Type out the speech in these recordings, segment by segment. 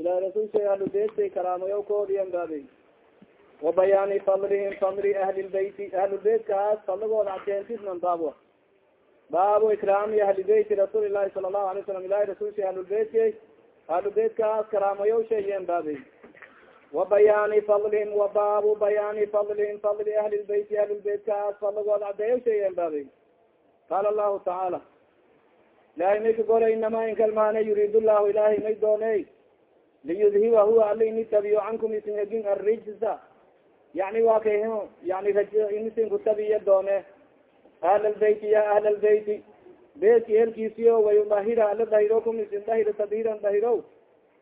ila rasulsha ahlubeytay karaamayo koodiyan baabey wabayaani fadlihim fadli ahli lbeyti ahlubeytkaas fadligooda cadeyntisnan baabo baabu ikraami ahli beyti rasuuli lahi sala lahu alay salam ilahi rasulsha ahlubeytkay ahlubeytkaas karaamayo sheeyen baabey wabayaani fadlihim wabaabu bayaani fadlihim fadli ahli lbeyti ahlulbeytkaas fadligooda cadeeyo sheeyen baabey qaala lahu tacaala ilahay may ka gore inama inkalmaane yuriid llahu ilahay may dooney liyudhiba huwa ala ini tabiyo cankum isin hegin arijsa yani wa kay yani inisin kutabiya doone ahl lbeyti ya ahl lbeyti beedki helkiisiyo wayudahira ala dahirokum isin dahiro tadhiran dahiro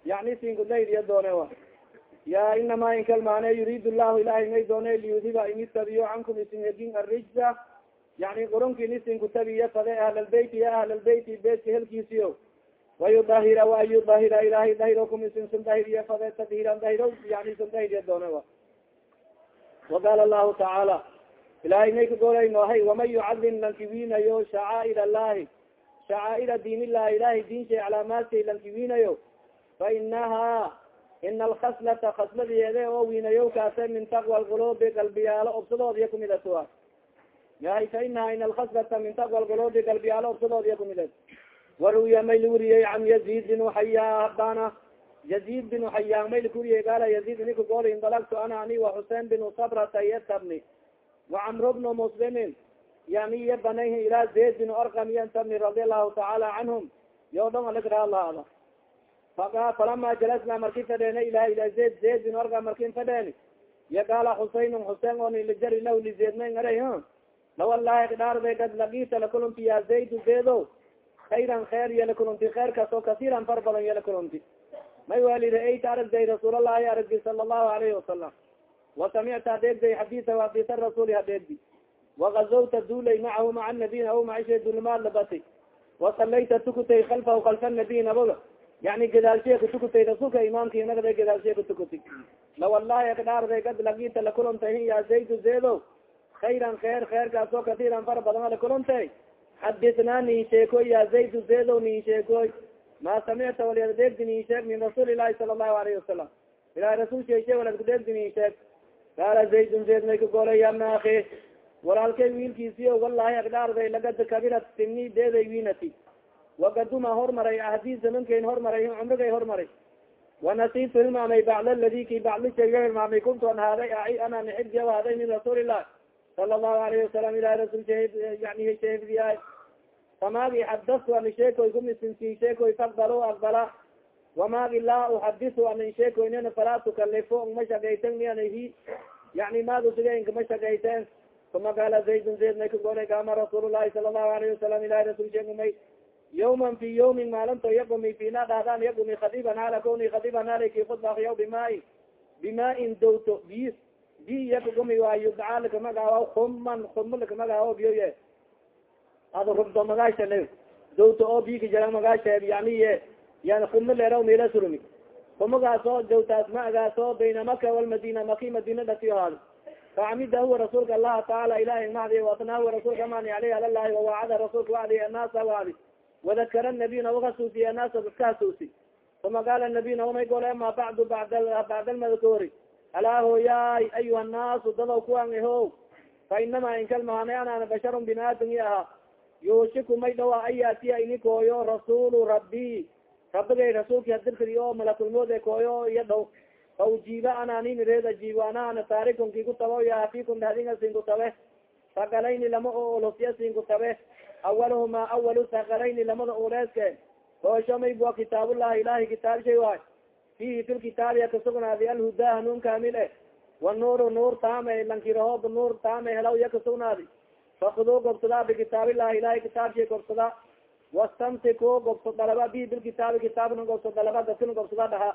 yani isin kudahiriya doone wa ya inama inkalmaane yuriid llahu ilahay may doone liyudhiba ini tabiyo cankum isin hegin arijsa yani qurunkin isin kutabiya fade ahl lbeyti ya ahl lbeyti beedki helkiisiyo wayudahira wayudahira ilahay dahirokum isin sun dahiriya fade tadhiran dahiro yani sun dahiriya doone wa waqaala lahu tacaala ilahay may ka golay noohay waman yucadim lankiwinayo shacaair allahi shacaaira diin illahi ilahay diinshay calaamaadkay lankiwinayo fa inaha ina alkhaslata khasladeede oo winayo kaase min taqwa lqulubi galbiyaalo obsadoodiya kumidatoa yahay fa inaha ina alkhaslata min taqwa lqulubi galbiyaalo obsadoodiya kumidad waruya may lawuriyey can yazid bin xaya habana yazid bin xayaan may lakuriyey gaala yazid nika gool indalagtu ana ani wa xusein bin sabrata yatabni wacamr bnu muslimin yani iya banayhi ilaa zayd bin orkam yantabni radi allahu tacaala canhum yo dhon alagraalaada falama jalasna marki fadheena ilah ila zayd zayd bin orkam markin fadheeni ya gaala xusein xusein oo nilajari lah lizeedmay ngaray lawalahi dhaarday kad lagita lakulunti ya zaydu zaydo khayran kheer iyo lakulunti kheer kaso kasiiran far badan iyo lakulunti may wali ra'ayta aragday rasuulalahi aragdi sala allahu alayhi wasalam wasamicta adeegday xadiisa hadisa rasuuli hadeegdi. Wagazawta duulay macahu maca nabiy aw macishe dulmaad labati wasalayta tukutay kalfahu kalfa nabiy naboga yani gadaalsheeka tukutay rasuulka imaamki nagda gadaalsheeka tukuti lawalahi akdhaarday kad lagita lakulontay ya zaydu zeedo khayran kheer kheerkaasoo katiiran far badan lakulontay xaditnaa nin sheekoy ya zaydu zeedo nin sheekoy ma samicta waliaddeegdi nin sheeg min rasuuli ilahi sala allahu alayhi wasalam ilahi rasul sheeshe waladkudeegdi nin sheeg qaala zaydun zayd may ka golay yabna aki walaalkay wiilkiisiyo walahi agdhaarday lagad kabirat sini deeday wiinati wagaduma hormaray ahdi zamankayn hormaray cumrigay hormaray wanasitu hilmaamay bacd ladi ki bacdisheega hilmaamay kuntu an haaday ai ana nixibdi haaday min rasuuli illah sala allahu alayhi wasalam ilahi rasul yani shehifdiyaay famaagi xadastu ani sheekoy kumisinsi sheekoy faqbalo aqbala wamaagi laa uxadisu anin sheekoynena falaa tukalifo ngma shagayten nianahi yani maagusiga inkama shagayteen uma qaala zaydun zayd may ka golay kaama rasuul lahi sala allahu alayhi wasalam ilahi rasul sheegumay yawman fi yawmin maalinto yagumi fina dhaadaan yagumi khadiban hala koni khadiban halaki khudbaakyaw bimaai bimaain dowto bi bi yakagumi waa yudcaa lakamagaawa kuman kumo lakamagaawo biyoye ado rugdo magaashale dowto oo bika jara magaasheeb yani yani kumo leeraw meela surumi. Kumagaasoo dowtaas maagaasoo bayna maka walmadina maki madina dhatiyo haado facamida huwa rasuulka allaha taala ilahi mahdi wasna huwa rasuulka mani aleyh alalahi wawacada rasuulka wacdi annaasa wacdi wadakara nabiyna wakasuusiy annaasa dadka hasuusi. Uma qaala nabiyna umay gole ama bacdu bad bacd almadkuuri alaa hooyaay ayuha nnaasu dadaw kuwan eho fa inama inkalmahane anana basharun bin aadam i ahaa. Yuushiku may dhawa an yaatiya ini kooyo rasuulu rabbi. Rabigay rasuulki hadirkadi oo malakulmoode kooyo iyo dhow fa ujiiba ananin reed ajiib ana ana taarikun ki ku tabo ya afikun dhadinga sinku tabe sakalayni lama o olosya sinku tabe awaluhuma awalu sakalayni lamada uleeske. Hoosho may bua kitaabullahi ilahi kitaabshay waay fihi fi lkitaabi kasugnaadi alhuda hanuun kaamil e. Wanuuru nuur taame lankirahoob nuur taame helaw ya kasugnaadi fakuduu gobsadaa bikitaabillahi ilahi kitaabshay gobsada wastamsiku gobso dalaba bi bilkitaabi kitaabna gobso dalaba dadkina gobsada dhaha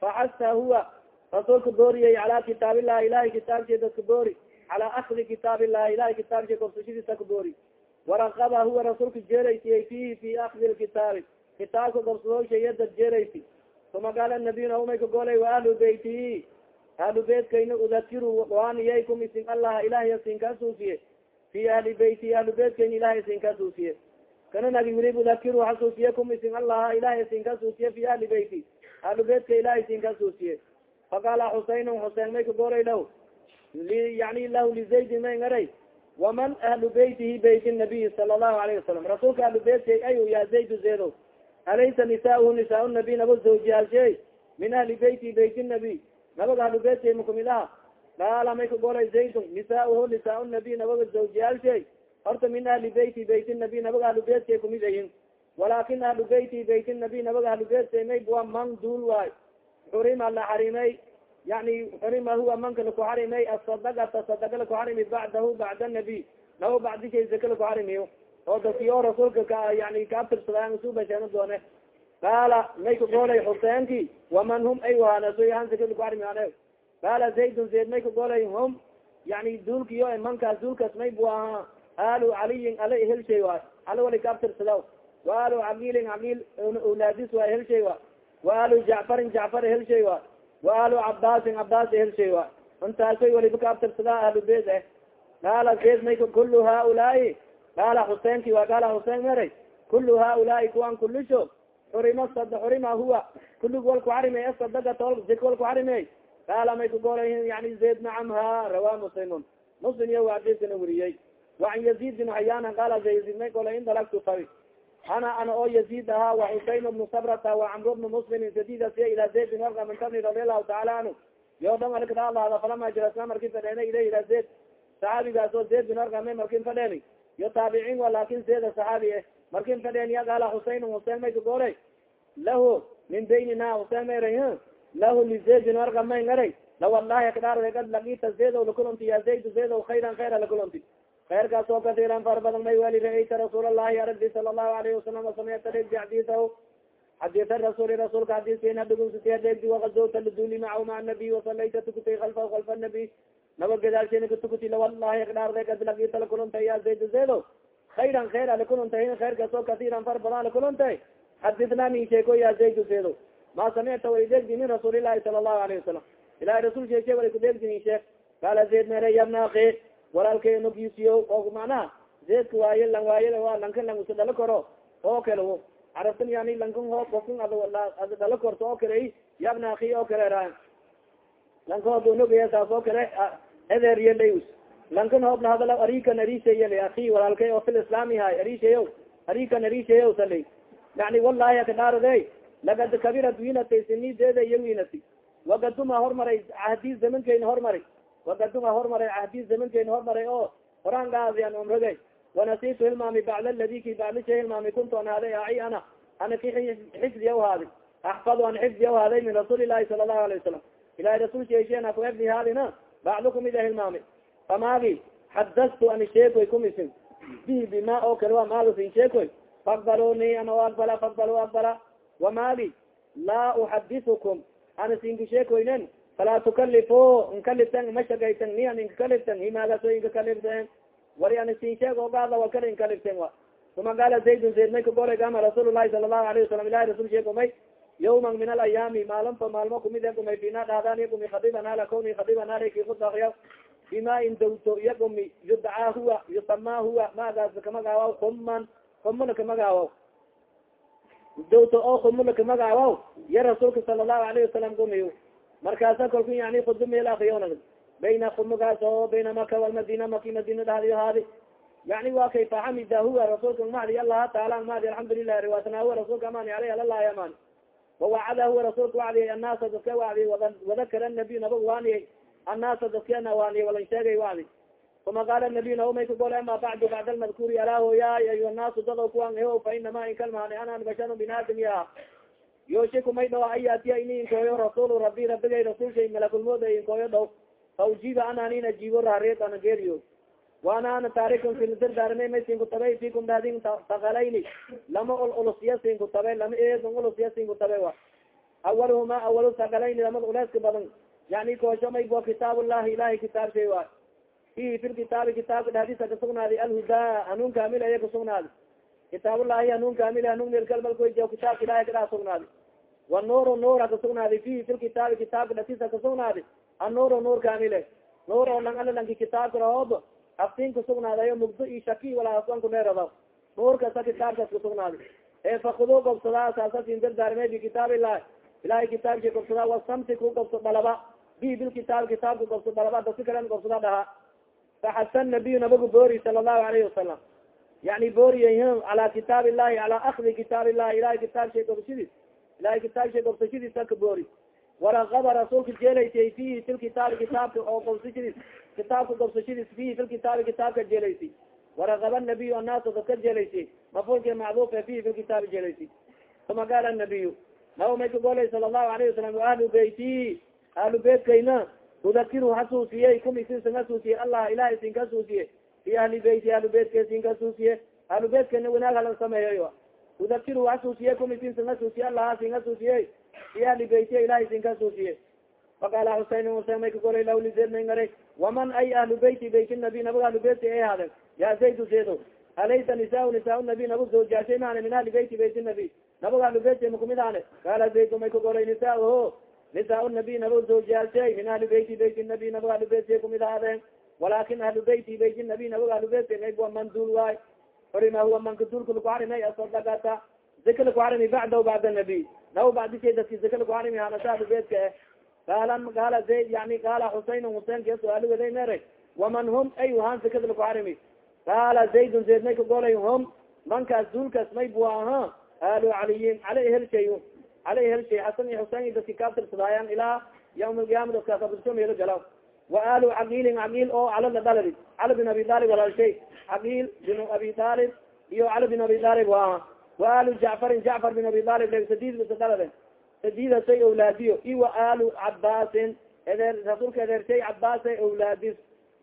faxasa huwa rasuulka booriyay calaa kitaabillahi ilahi kitaabshay dadka boori calaa akdi kitaabillahi ilahi kitaabshay gobsashadiisa ka boori waraqaba huwa rasuulka jeeraysiyay fihi fi akdi lkitaabi kitaabka gobsadooshay dad jeeraysi uma qaala nabiyuna umay ka golay wa ahlu beyti ahlu beytkayna udakiru waaniyaykum isin allah ilahay sinkaa suusiye fi ahli beyti ahlu beytkayna ilahay sinkaa suusiye kana nagi wirib udakiru hasuusiyakum isin allah ilahay sinkaa suusiye fi ahli beyti ahlubeytka ilahay sin kasuusiye faqala xuseyn may kagoolay lah yani lahu lizaydin may ngaray waman ahlu beytihi beyt nabiy sala allahu alayhi wasalam rasuulka ahlu beytka ayu ya zaydu zeedo alaysa nisaauhu nisaa nabiy nabag zawjiyaalshe min ahli beyti beyt nabiy nabag ahlu beytka makumid aha qaala may kagoolay zaydun nisaauhu nisaa nabiy nabaga zawjiyaalshe horta min ahli beyti beyt nabiy nabag ahlu beytka kumid ayin walakin ahlu beyti beyt nabiy nabag ahlu beytka may bua man duul waay xurima la xarimay yani xurima huwa manka laku xarimay asadagata sadaga laku xarimi bacdahu bacda nabiy nabo bacdishay zaka laku xarimiyo oo dadki oo rasuulka ka yani kaabtirsadaan isu basheeno doone qaala may kagoolay xuseenki waman hum? Ay wahaanasoyahan zaka laku xarimi ane. Qaala zaydun zayd may kagoolay hum? Yani duulkiyo mankaas duulkaas may bu aha alu caliyin ala helshay waay ala wali kaabtirsadaw wa alu caqiilin caqiil awlaadis waa helshay wa wa alu jacfarin jacfar helshay wa wa alu cabaasin cabaas helshay wa intaasoy waliba kaabtirsadaa ahlu beyt eh. Qaala zayd may kulu haulaai qaala xuseenki wa qaala xuseen meray kulu haulaai kuwan kulisho xurima xurima huwa kulig wal kuxarimey asadaga tol zik wal kuxarimey qaala may kagoolay yani zayd nacam ha rawa muslimun muslim iyo waadiskana weriyey waan yazid bin xayaanan qaala yazid may golay in dalagtu tabi ana ana oo yazid ahaa wa xusein bnu sabrata wa camr bnu muslimin sadidasiya ila zayd bin warqa min tabni radi allahu taala anhu yo dhan alikadaalahada falama jirasna markin fadheena ila ila zayd saxaabigaas oo zayd bin warqa may markin fadheeni yo taabiciin wa laakin zayda saxaabi eh. Markin fadheeniya qaala xusein xusein may kagoolay lahu min baynina xusein mayray lahu lizayd bin warqa may ngaray. Lawalahi kadhaarde kad lagita zaydow lakulunti ya zayd zaydow khayran khayra lakulunti khayrkaas oo kasiiran far badan may wali raeyta rasuul allahi aragdi sala allahu alayhi wasalam wasamicta dhegdi xadiisahu xadiisa rasuuli rasuulka xadiiskena dhugunsitiya dhegdi wakazowta laduli macahu maca nabiy wasalayta tukutay kalfahu kalfa nabiy naba gadaalshena katukuti lawalahi kadhaarde kad lagita lakulunta ya zayd zaydow khayran khayra lakulunta khayrkaas oo kasiiran far badan lakulunta xadidna nin sheeko ya zayd zaydow ma samicta wali dhegdi min rasuulillahi sala allahu alayhi wasalam ilahi rasul sheeke wali kudhegdi nin sheek qaala zayd mere yabna akhi walaalkay nogisiyo oo macnaha zeedka waaye lang waaye waa lankan lang usa dhalo koro. Oo kale carabtan yani lankan hoo ofkan ad dhalo korto oo kale yabna aki oo kale ra. Lanka hoob nogaya saas oo kale eder yelays lankan hoob lahadala arikan arisayel aki walaalkay oo fil islaami hay arishayo arikan arishayo salay yani wallahi akadhaarade lagad kabirad winatay sinideeda iyo winati wagaduma hormaray ahdi zamankeyna hormaray wakaduma hormaray ahdi zamankeyna hormaray oo horaan umragay wanasitu hilmaami bacd aladi ki bacdisha hilmaami kuntu an haaday ai ana. Ana ki xifdiya haadi axfadu an xifdiya haaday min rasuuli lahi sala allahu alayه wasalam ilahi rasul sheeshena ku xifdi haadina bacdo kumida hilmaami famaagi xadastu ani sheekoy kumisin bihi bima oo kale waa maalusin sheekoy fakbaluni ana o aqbala fakbalu aqbala wamaagi laa uxadisukum ana sinka sheekoynen falaa tukalifo inkaliftan mashagaytan ni an inkakaliftan himaagaso inkakaliften wari an sin sheeg ogaada wa kala inkaliften wa uma qaala zaydun zayd may kagolay gama rasuul lahi sala allahu alayhi wasalam ilahi rasul sheeg umay yawman min alayaami maalinta maalmo kumid e gumay fina dhahdaan yagumi khadiban hala kawni khadiban halaki kudakriya bima in dawto yagumi yudcaa huwa yusama huwa maagaas kamagaawaw kuman kumuna kamagaawaw dawto oo kumuna kamagaawaw ya rasuulka sala allahu alayhi wasalam gumiy markaasa kalku yani akriyon bayna khumugaas oo bayna maka walmadina maki madina dhahdiyo haadi yani wa kay faxamida huwa rasuulka mahdi allaha taala mahdi alxamdulilah riwaatna huwa rasuulka amani aleyh alalahi amani wawacada huwa rasuulka wacdiyay annaasa dadka wacdiy wadakara nabiy nabag waaniyay annaasa dadkena waaniy walan sheegay wacdi uma qaala nabiy naumay kagole ama bacdu bacd almadkuuri alaaho ya ayuha naasu dado kuwan eho fa inama inkalmaani anan basharun binaadam ya yooshiku may dhawa an yaatiya ini inkooyo rasuul rabi rabigay rasuulshay malakulmooda inkooyo dhow fa ujiiba ananin ajiibo raaried ana geeriyo waana ana taarikun fildardaarmay may sinku tabay fikum daadin takalayni lama ul ulusya sinku tabay lama eedan ulusya sinku tabay wa awalhuma awalu takalayni lamad uleeska badan yani koosho may bo kitaab llahi ilahay kitaab shay waay fihi fi lkitaabi kitaabka dhadisa kasugnaadi alhudaa hanuun kaamil aya kasugnaadi kitaabullahi hanuun kaamil hanuun melkalmalkoy kitaabka ilahay kadaa sugnaadi wanuuru nuura kasugnaadi fihi fi lkitaabi kitaabka dhatisa kasugnaadi annuuru nuur kaamile nuur oo lang ala lanki kitaabka rahoob aftiin kasugnaadayo mugdo iyo shaki walaasan kuneerada nuur kasa kitaabkas kasugnaadi ee fakudu gobsadaa saasasin dardaarme bi kitaab illahi ilahay kitaabki gobsada wasamti ku gobso dalaba. Bi bilkitaab kitaabka gobso dalaba dadka kalen gobsada dhaha. Faxasa nabiyu nabigu boori sala allahu alayhi wasalam yani booriy cala kitaab illahi cala akdi kitaab illahi ilahay kitaabshay gobsadiis ilahay kitaabshay gobsashadiisa ka boori. Waragaba rasuulka jeelaysay fihi fi lkitaabi kitaabka oo gobsashadiis kitaabka gobsashadiis fihi fi lkitaabi kitaabka jeelaysay waragaba nabiyu annaasa dadka jeelaysay mafulka macduufe fihi fi lkitaabi jeelaysay uma qaala nabiyu naba may ka golay sala allahu alayhi wasalam ahlu beyti ahlu beytkayna udakiru hasuusiye kum isinsan hasuusiye allah ilahay isin ka suusiye fi ahli beyti ahlu beytka isin ka suusiye ahlu beytkana wanaag halan sameeyayo udakiru hasuusiye kum isinsan hasuusiye allah isin hasuusiye fi ahli beyti ilahay isin ka suusiye faqaala xusein husein may ka golay lawlizeedmay ngaray waman ay ahlu beyti beyti nabi nabiga ahlu beyti ay haaden ya zaydu zeedo alaysa nisaa nisaa nabi nabig zawjaashay maane min ahli beyti beyti nabi nabiga ahlu beyti makumid aane qaala zaydu may ka golay nisaaho nisaa nabi nabig zawjaalshay min ahli beyti beyti nabi nabiga ahlu beyti kumid ahaadeen walakin ahlu beyti beyti nabi nabiga ahlu beyti mayb wa man duul waay xurima huwa manka duulka laku harimay asadagata zika laku harimi bacdahu bacda nabi naba bacdishay dadki zika laku harimi hanasa ahlu beytka eh qaala zayd yani qaala xusein husein ka su'aali waday mere waman hum ay han zikada laku harimi. Qaala zaydun zayd may ka golay hum mankaas duulkaas may bua aha aalu caliyin cali helshay cali helshay xasan iyo xusein dadki kaabtirsadaayan ilaa yawm alqiyaama dadkaas abirso meelo galaw wa aalu caqiilin caqiil oo cala la dhaladi cali bin abi talib walaalshay caqiil bin abi talib iyo cali bin abi talib wa aha wa aalu jacfarin jacfar bin abi talib sadid bisa dhalade sadidasay awlaadiyo i wa aalu cabaasin edeer rasuulka edeershay cabaasay awlaadis.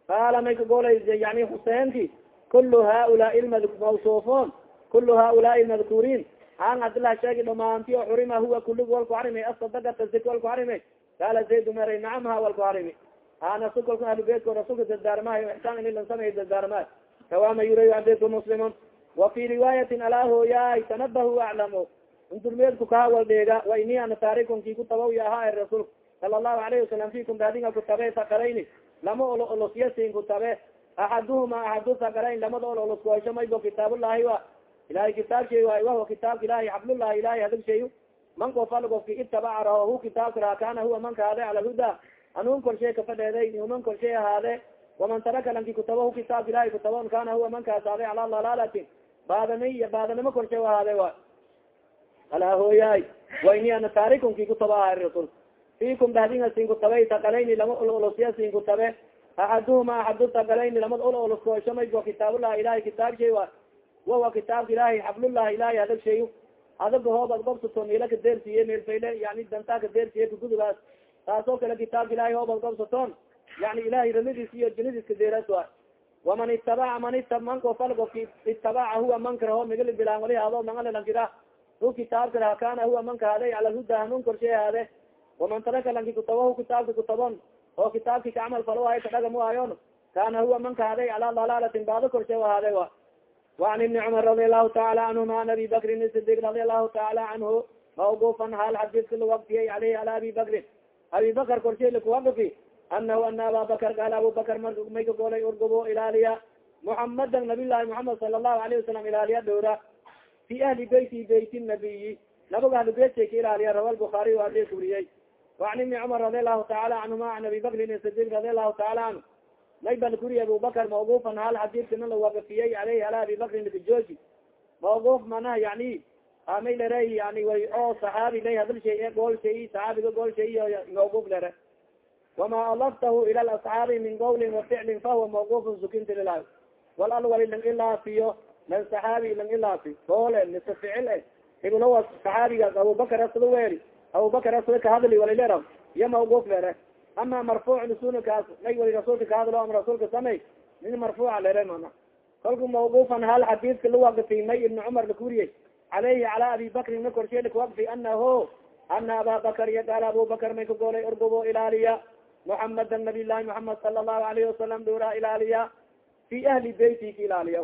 Qaala may ka golay yani xuseenki kulu haulaai mawsuufon kulu haulaai lmadkuuriin an adilah sheegi dhamaanti o xurima huwa kulig walku harimi asadagata zik walku harimi qaala zaydu meray nacam ha walku harimi hana sukalku ahlubeytko rasulka dardaarmahay ixsaan inilan samay dardaarmahay kawama yuray abedku muslimun wa fi riwaayatin alaa hooyaay tanabahu aclamo undurmeedku kahawal dheega wa ini ana taarikum ki ku ahaa er rasuulka sala allahu alayhi wasalam fikum daadinga kutabe sakarayni lama olo olosyasin kutabe axaduhuma axadu sakarayn lamada ol oloskoosho maybo kitaabullahi wa ilahay kitaabshay waay wahuwa kitaabka ilahi xablullahi ilahi hadagshay man kofal gofki itabaca raho hu kitaabka raha kana huwa manka haade cala lhuda anuun korshay kafadheeday human korshay ahaade waman taraka lanki kutaba hu kitaabka ilahi kutabon kana huwa mankaas haade cala dalalatin baadani baadanimo korshay ahaade wa alaa hooyaay wayni ana taarikum ki kutaba aha rasul fikum dahdinga sin kutabay takalayni lama ol olosya sin kutabe axaduhuma axadu takalayni lamad ol oloskooshamaygo kitaabullahi ilahi kitaabshay wa. Wahuwa kitaabka ilahi xablullahi ilahi adag shay adaga hoob ad gobsato miila kadeersiye meelfayle yani dantaa kadeersiye kagudugaas taasoo kale kitaabka ilahi hoob ad gobsatoon yani ilahay ramadiis iyo jinidiis kadeeras wa. Waman itabaca man ita manko falgofki itabaca huwa mankaraho migali bilaan wali haado mangalelankira hu kitaabka laha kana huwa manka haday cala huda hanuun korshay haade waman taraka lanki kutabahu kitaabka kutabon oo kitaabki kacamal falo ahay kadhagamo ayon kana huwa manka haday cala dalalatin baado korshay ahaade wa وan iبni cmar رadi الlahu taala canهuma an abi bakrin صdiq radi الlahu taala canhu mawqufan hal xadidka lawaqfiyay aleyh ala abi bakrin abi bakr korshay lakuwaqfi anahu ana aba bakr qaal abu bakr may ka golay urgubo ilaaliya muxamada nabiy llahi muxamed sala الlahu alayه wasalam ilaaliya dhowra fi ahli beyti bayt nabiyi labaga ahli beytkay ka ilaaliya rawa buaariy adis wuriyey وan ibni cmar radi alahu taala canhuma an abi bakrin sadiq radi alahu taala anhu laybal guri abubakr mawqufan hal xadidkana lawaqafiyey aleyh ala abi bakrin bijooji mawquf manaa yani amay lere yani way o saxaabi lay hadal shay e gool shay saxaabiga gool shay mawquf lere wama alaftahu ila lasxaabi min qawlin wa ficlin fahuwa mawqufun sukinti lilah walalwali lang ilaafiyo lan saxaabi lang ilaafi goole mise ficil e ibnawa saxaabigaas abubakar asada weeri. Abubakar asada kahadli walilera iyo mawquf lere ama marfuuc nusunikaas may wali rasuulka kahadlo ama rasuulka samey min marfuuca lere mana kolku mawqufan hal xadiidka lawaqfi may ibni cumar lakuriyey caleyhi cala abi bakrin na korshe lakawaqfi anaho ana aba bakar iyo qaala abubakar may ka goolay orgobo ilaaliya muxamada nabiy llahi muxamed sala allahu alayhi wasalam dhowra ilaaliya fi ahli beyti ka ilaaliya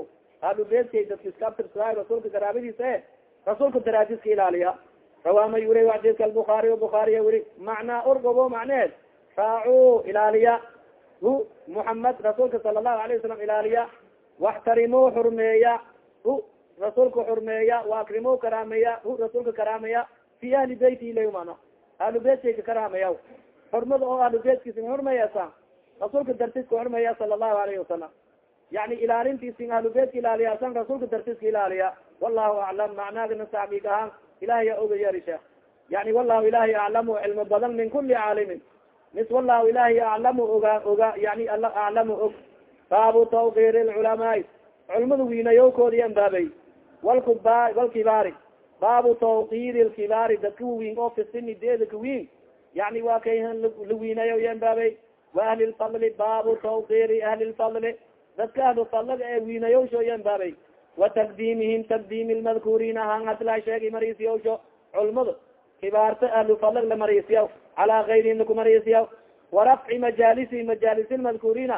ahlu beytkay dadka iskaabtirsaday rasuulka garaabadiisa e rasuulka daraadis ka ilaaliya. Rawaama yuri xadiidka albukaariy bukaariya wuri macnaa orgobo macneed raacu ilaaliya. Hu muxamed rasuulka sala allahu alayh wasalam ilaaliya. Waxtarimuu xurmeeya. Hu rasuulka xurmeeya waakrimuu karaameya hu rasuulka karaameya fi ahli beyti ilay mana ahlubeytkay ka karaamayaw xurmada oo ahlubeytkiisin xurmayasa rasuulka dartis ka xurmaya sala allahu alayhi wasalam yani ilaalintiisin ahlubeytka ilaaliyaasan rasuulka dartis ka ilaaliya. Wallahu aclam macnaagana sacbiig ahaan ilahiya oga yerisha yani wallahu ilahi aclamu cilmo badan min kuli caalimin mis wallahu ilahi aclamu oga oga yani aclamu og baabu tawqir lculamaai culmada wiinayowkoodiyan baabay. Walkuba walkibaari baabu tawqir lkibaari dadka wawiin oo fisini deeda kawiin yani waa kay lawiinayo yan baabay. Wa ahli lfadli baabu tawqiri ahli lfadli dadka ahlu fadliga ee wiinayowsho yan baabay. Wa taqdiimihim taqdiimi lmadkuuriin ahaan hadlaa sheegi mariisiyowsho culmada kibaarta ahlu fadlig la mariisiyaw calaa gayrihin lakumariisiyaw warafci majaalisi majaalisi lmadkuuriina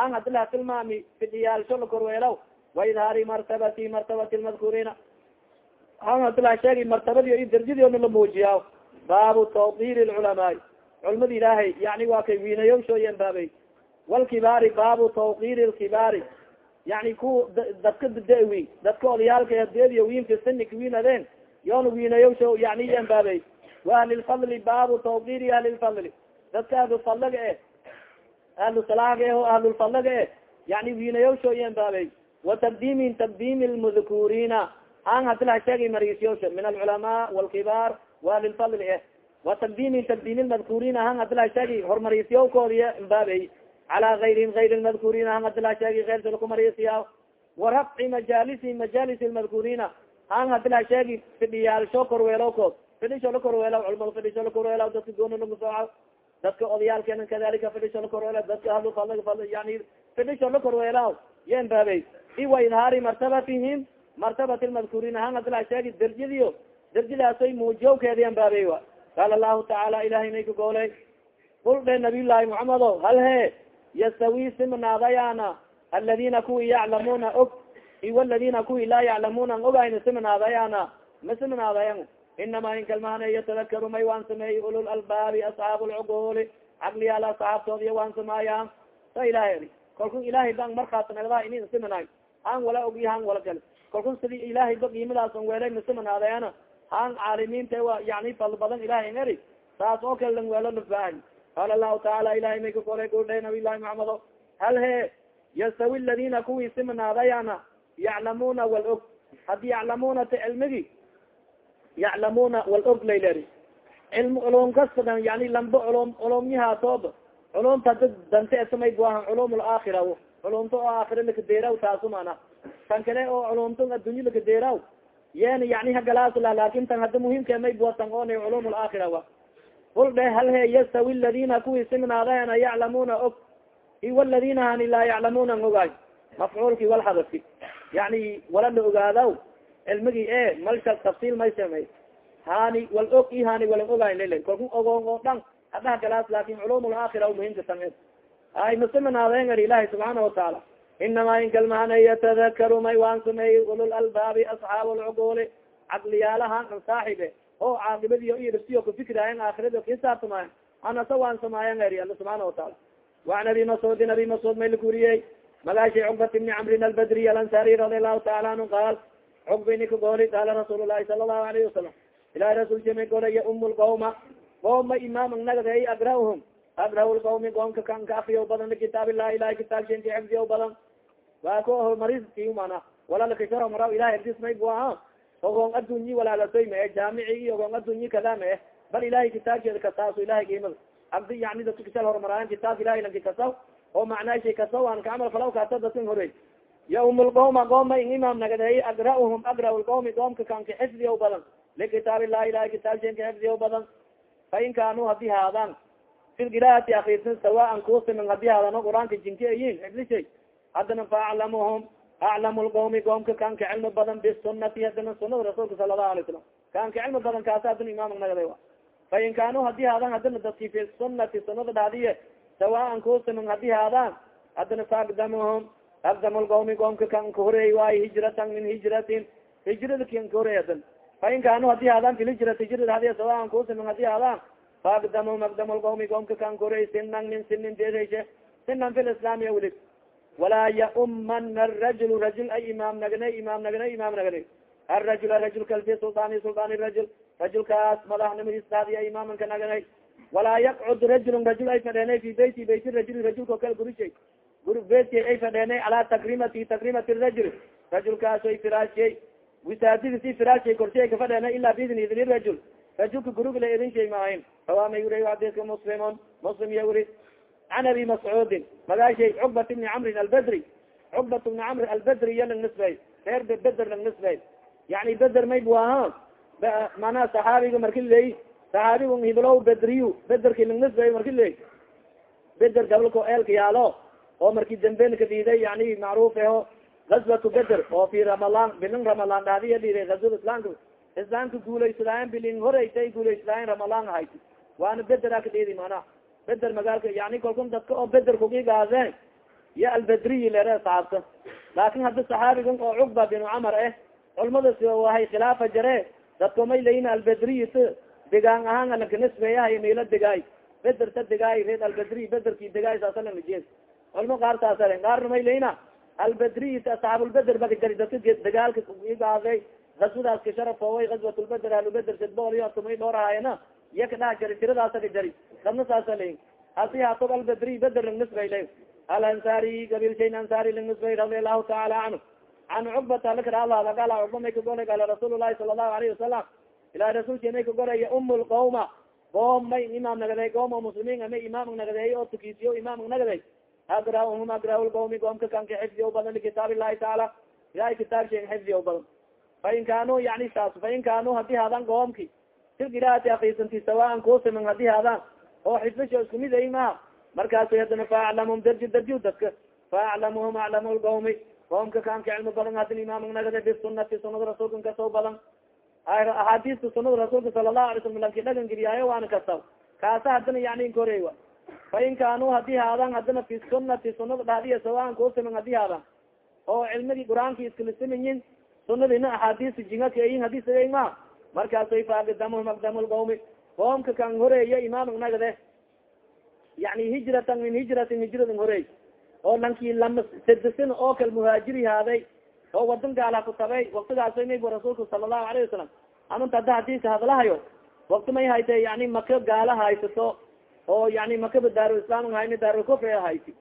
aan hadla tilmaami fidiyaalsho lakorweelaw waidhaari martabati martabati lmadkuuriina aan hadla sheegi martabadi i darjadi ona la muujiyaa baabu tawqir lculamaai culmada ilaahay yani waa kay wiinayowshooyen baabay walkibaari baabu tawqir lkibaari yani ku dadka dawi dadka odayaalka adeediyo wiin fisini kawiinadeen yoona wiinayowsho yani yen baabay wa ahli lfadli baabu tawqiri ahli lfadli dadka ahlufadliga eh ahlu salaaga eh o ahlulfadliga eh yani wiinayowsho yen baabay wa taqdiimin taqdiimi lmadkuuriina an hadila sheegay mariisyowsha min alculamaa walkibaar wa ahli lfadli eh wa taqdiimin taqdiimi lmadkuuriina han hadila sheegi hormariisyowkoodiy baabay calaa gayrihim gayr lmadkuuriina han hadila sheegi keyrsa lakumariisiya warafci majaalisi majaalisi lmadkuuriina han hadila sheegi fidhiyaalsho korweelowkood fidhisho la korweelaw culmada fidhisho la korweelaw dadka gooni lagu sooca dadka odayaalkeena kadalika fidhisho la korweela dadka fadl yani fidhisho la korweelaw yen baabey iwa idhaari martabatihim martabati lmadkuuriina han hadila sheegi derjadiyo derjadaasoy muujiyowkeediyan baabey wa qaala lahu tacaala ilahay may ka gooley kul dhe nabiy llahi muxamedo hal he yastawi simnaadayaana aladina kuwi yaclamuuna og iwa ladina kuwi laa yaclamuuna an ogayna simnaadayaana ma simnaadayan inama in kalmaana yatadakaru may waan sameeyey ulul albaabi asxaabu lcuquli caqliyaal asxaabtoodiya waan samaayaan sa ilahay kalku ilahay bang markaasanagdaa inin simanay han wala ogi han wala gal kalku sidi ilahay ba qiimadaasan weelay masimanaadeana han caalimiinta wa yani fal badan ilahay eri saas oo kale lang weelo nafaahay qaala lahu tacaala ilahay may kakolay kudhe nabiy llahi maxamedo hal he yastawi ladina kuwii simanaadayana yaclamuna wal og haddi yaclamuna ta cilmigi yaclamuna wal og layleri cilm culum kastadan yani lamba culum culumyahaatooba culumta da dante esamay buahan culum laakhira culumta oo aakhira lakadeeraw taasu mana tan kale oo culumta addunya lakadeeraw yeena yani hagalaasla laakin tan hadda muhimka may bua tan oona culum laakhira wa kul dhe hal yastawi ladina kuwii simnaadayana yaclamuna og iwa ladina hani laa yaclamuna ogaay mafcuulki walhadafki yani wala la ogaadaw cilmigi e malsha tafsiil may samey hani wal og i hani walan ogayn lala kalku ogoon oo dhan hadhaha galaas laakin culum laakhira muhimka tan ay masimanaadeen ar ilahi subxaana watacaala inama inkalmaana yatadakaru may waan sameeyey ulul albaabi asxaab lcuquli caqliyaalahan an saaxibe oo caaqibadiyo iyo dhiftiyo kufikiraayan aakhiradi kisaabtamaayan anasa waan samaayan eri alla subxaana wataala waan abi mascuudin abi mascuud may lakuriyey magaashay cukbat ibni camrin albadriy alansari radi allahu taala anhu qaal cukbini kagooli qaala rasuul lahi sala allahu alayhi wasalam ilahi rasuulki may golaya um lqawma qooma imaam nagday agrahum agrah lqawmi qoomka kan ka akriyo badan likitaab illahi ilahi kitaab shanki xifdiyo badan. Waa ko hormaris mana wala lakasharo mara ilahi xifdis may bu aha ogoon adunyi walaalasay ma e jaamici iyo ogoon adunyi kada eh bal ilahay kitaabkeeda kasaaso ilahay qiimada abdi yani dadka kasal hormaraayan kitaabka ilahay lanki kasaw oo macnaa shay kasaw aan kacamal falaw kaasa dadkan horey yaum lqawma qooma in imaam nagadeey agrahum agra lqawmi qoomka kanka xifdiyo badan. Likitaab illahi ilahay kitaab shanka xifdiyo badan. Fa in kaanuu haddii haadaan fi qiraati akrisin sawaan kusimin haddii haadano qur'aanka jinki ayin xifdishay haddana fa aclamu lqawmi qoomka kanka cilmi badan bisunati hadana sunada rasuulka sala allahu alay salam kanka cilmi badan kaasa hadana imaam nagada fa in kaanuu haddii haadaan hadana dadki fi sunati sunada dhadiye sawaan kusimin haddii haadaan hadana fa akdamuhum akdamu lqawmi qoomka kan ka horeey waayo hijratan min hijratin hijrada kan ka horeey hadan fa in kaanuu haddii haadaan fi hijrati hijrada hadiye sawaan kusimin haddii haadaan fa akdamuhum akdamu lqawmi qoomka kan ka horeey sinan min sinin deedeyshe sinan fi lislaamiya welig walaa yaumana arajul rajul ay imaam nagnay imaam nagnay imaam nagnay arajula rajul kalfi suldaani suldaani rajul rajulkaas madaxnimadiistaadiya imaamanka naganay walaa yaqcud rajulun rajul ay fadheenay fi beyti beyti rajuli rajulka kale gurishay guri beydka ay fadheenay calaa takrimati takrimati rajul rajulkaas ay firaashay wisaadidisi firaashay korshay ka fadheenay ilaa biidin idni rajul rajulka gurigla idin shay maahin rawaama yuri xadiska muslimun muslim ya wuri can abi mascuudin magaashay cukbat bni camrin albedri cukbat bni camr albedri iya lang nisbay reer beder lang nisbay yani beder may bu aha manaa saxaabiga marki ley saxaabiga hiblow bedriyu bederki lang nisbay marki ley beder gabalko eelka yaalo oo marki damben ka dhiiday yani macruuf aho gazwatu beder oo fi ramalaan bilin ramalaan dhaadiya dhiiday gazwada islaamka islaamka guulaysadaayen bilin horeysay guulaysadaayen ramalaan ahayd waana bedera ka dhiidi mana beder magaalka yani kalkun dadka oo beder kugigaadeen ya albedriyi lere saxaabta laakin haddi saxaabigan oo cukba binu camar eh culmadas wahay khilaafa jare dadka may layin albedriyt degaan ahaan alakanisbeyahay mila degaay. Bederta degaay reed albedriy bederki degaay saasalanajed culmo qaar saasalen qaarna may layina albedriyt asxaabulbeder baka jari dadka dagaalka igaaday gaswadaas ka sharafoway gaswatulbeder ahlubeder sedbool iyo tumay dhoorahaayana iya ka dhaha jari. Tiradaasa ka jari dadna saasa layin hasi hatog albedriy beder lang nisbay lay alansari gabilshayn ansari lang nisbay radi allahu taala canhu an cukbata lakaraadada gala cukba may kagolay gala rasuul lahi sala allahu alayhi wasalam ilahi rasulki may kagolaya um lqawma qoom may imaam nagaday qoom oo muslimiin may imaam nagadeey oo tukisiyo imaam nagaday agraahum agraah lqawmi qoomka kanka xifdiyo badan likitaab illahi taala. Ilahay kitaab shen xifdiyo badan fain kaanuu yani saas fain kaanuu haddii hadan qoomki tilgiraati akisanti sawaan kusiman haddii hadan oo xifdisho isku mid ay maha markaasu hadana faaclamhum darji darji dadka. Faaclamuhum aclamu lqawmi qoomka kanka cilmi badan hadin imaam nagada bisunati sunada rasuulka ka soo badan. Axaadiista sunada rasuulka sala lahu alay slam lanki dhagan geliyaayo waana kasaw kaasa hadana yani inkorey wa. Fain kaanuu haddii haadan hadana fi sunati sunada dhadiya sawaan kusiman haddii haadan oo cilmigii qur'aanki iskalisimiyin sunadina axaadiista jingakayin haddii siday ma markaasay faagdamuhum aqdamu lqawmi qoomka kan horreeya imaam nagade yani hijratan min hijratin hijradan horeey. Oo lanki lama sadisin oo kal muhaajiri haaday oo wadan gaala ku tabay waktigaasa maybu rasuulka sala allahu alayhi wasalam anunta hadda hadiska hadlahayo wakti may hayte yani maka gaala haysato oo yani makaba daaru islam hayni daarulkufri hayti.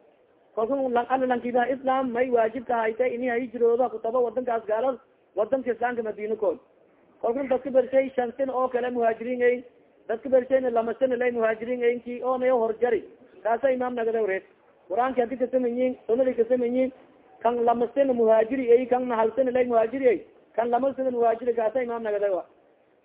Kalku ala lankiba islam may waajibka hayte ini hijrooda kutaba wadankaas gaala wadanka islaamka madina kool kalku dadka bershay shan sin oo kale muhaajiriin dadka bershayna lama sin la muhaajiriin aynki oonao horjari. Kaasa imaam nagada reed qur'aanki hadi kasamayin sunadi kasamayin kan lama sina muhaajiri ay kan nahal sina la muhaajiri ay kan lama sina muhaajiri kaasa imaam nagada wa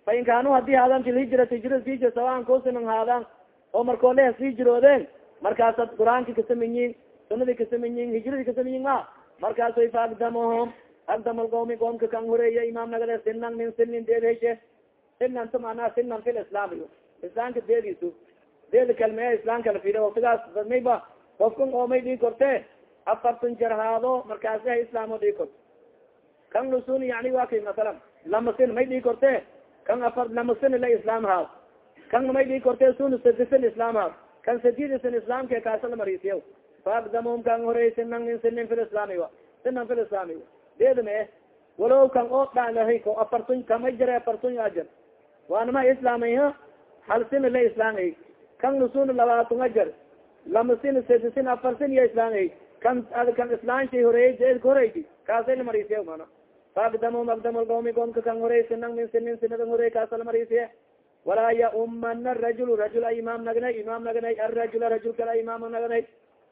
fa in kaanuu haddii haadaan fi lhijrati hijrada sijir sawaan kusinan haadaan oo markoo leha sii jiroodeen markaasad qur'aanki kasamayin sunadi kasamayin hijradi kasamayin ma markaasay fa agdamuhum agdam alqawmi qoomka kan horreeya imaam nagada sinan min sinin deed heshe sinan ta manaa sinan fi lislaam islaamka deediisu deeda kalmee islaamka la fiiriy waktigaas mayba qofkan oo may dhii korte afartan jar haado markaasi ha islaamo dhii korto kan nusun yani wa kay masalan lama sin may dhii korte kan afar lama sin la islaam haad kan may dhii korte sun sadisin islaam haad kan sadidisin islaamka kaasa la marisiya faakdamum kan horey sinan min sinin fi lislaami wa sinan fi lislaami deeda ma eh walow kan oo dhalahay ko afartun kamay jare afartun ajar waana ma islaamay ha hal sin la islaamay kan nusun labaatun ajar lama sin sadisin afar sin iya islaamay kan kan islaamshay horeeyey deedka horeyti kaasay la marisiya mana faakdamum akdam lqawmi qoomka kan horey sinan min sinin sinadan horey kaasa la marisiye walaa yaumana rajul rajul a imaam nagnay imaam nagnay arajula rajul kala imaam nagnay.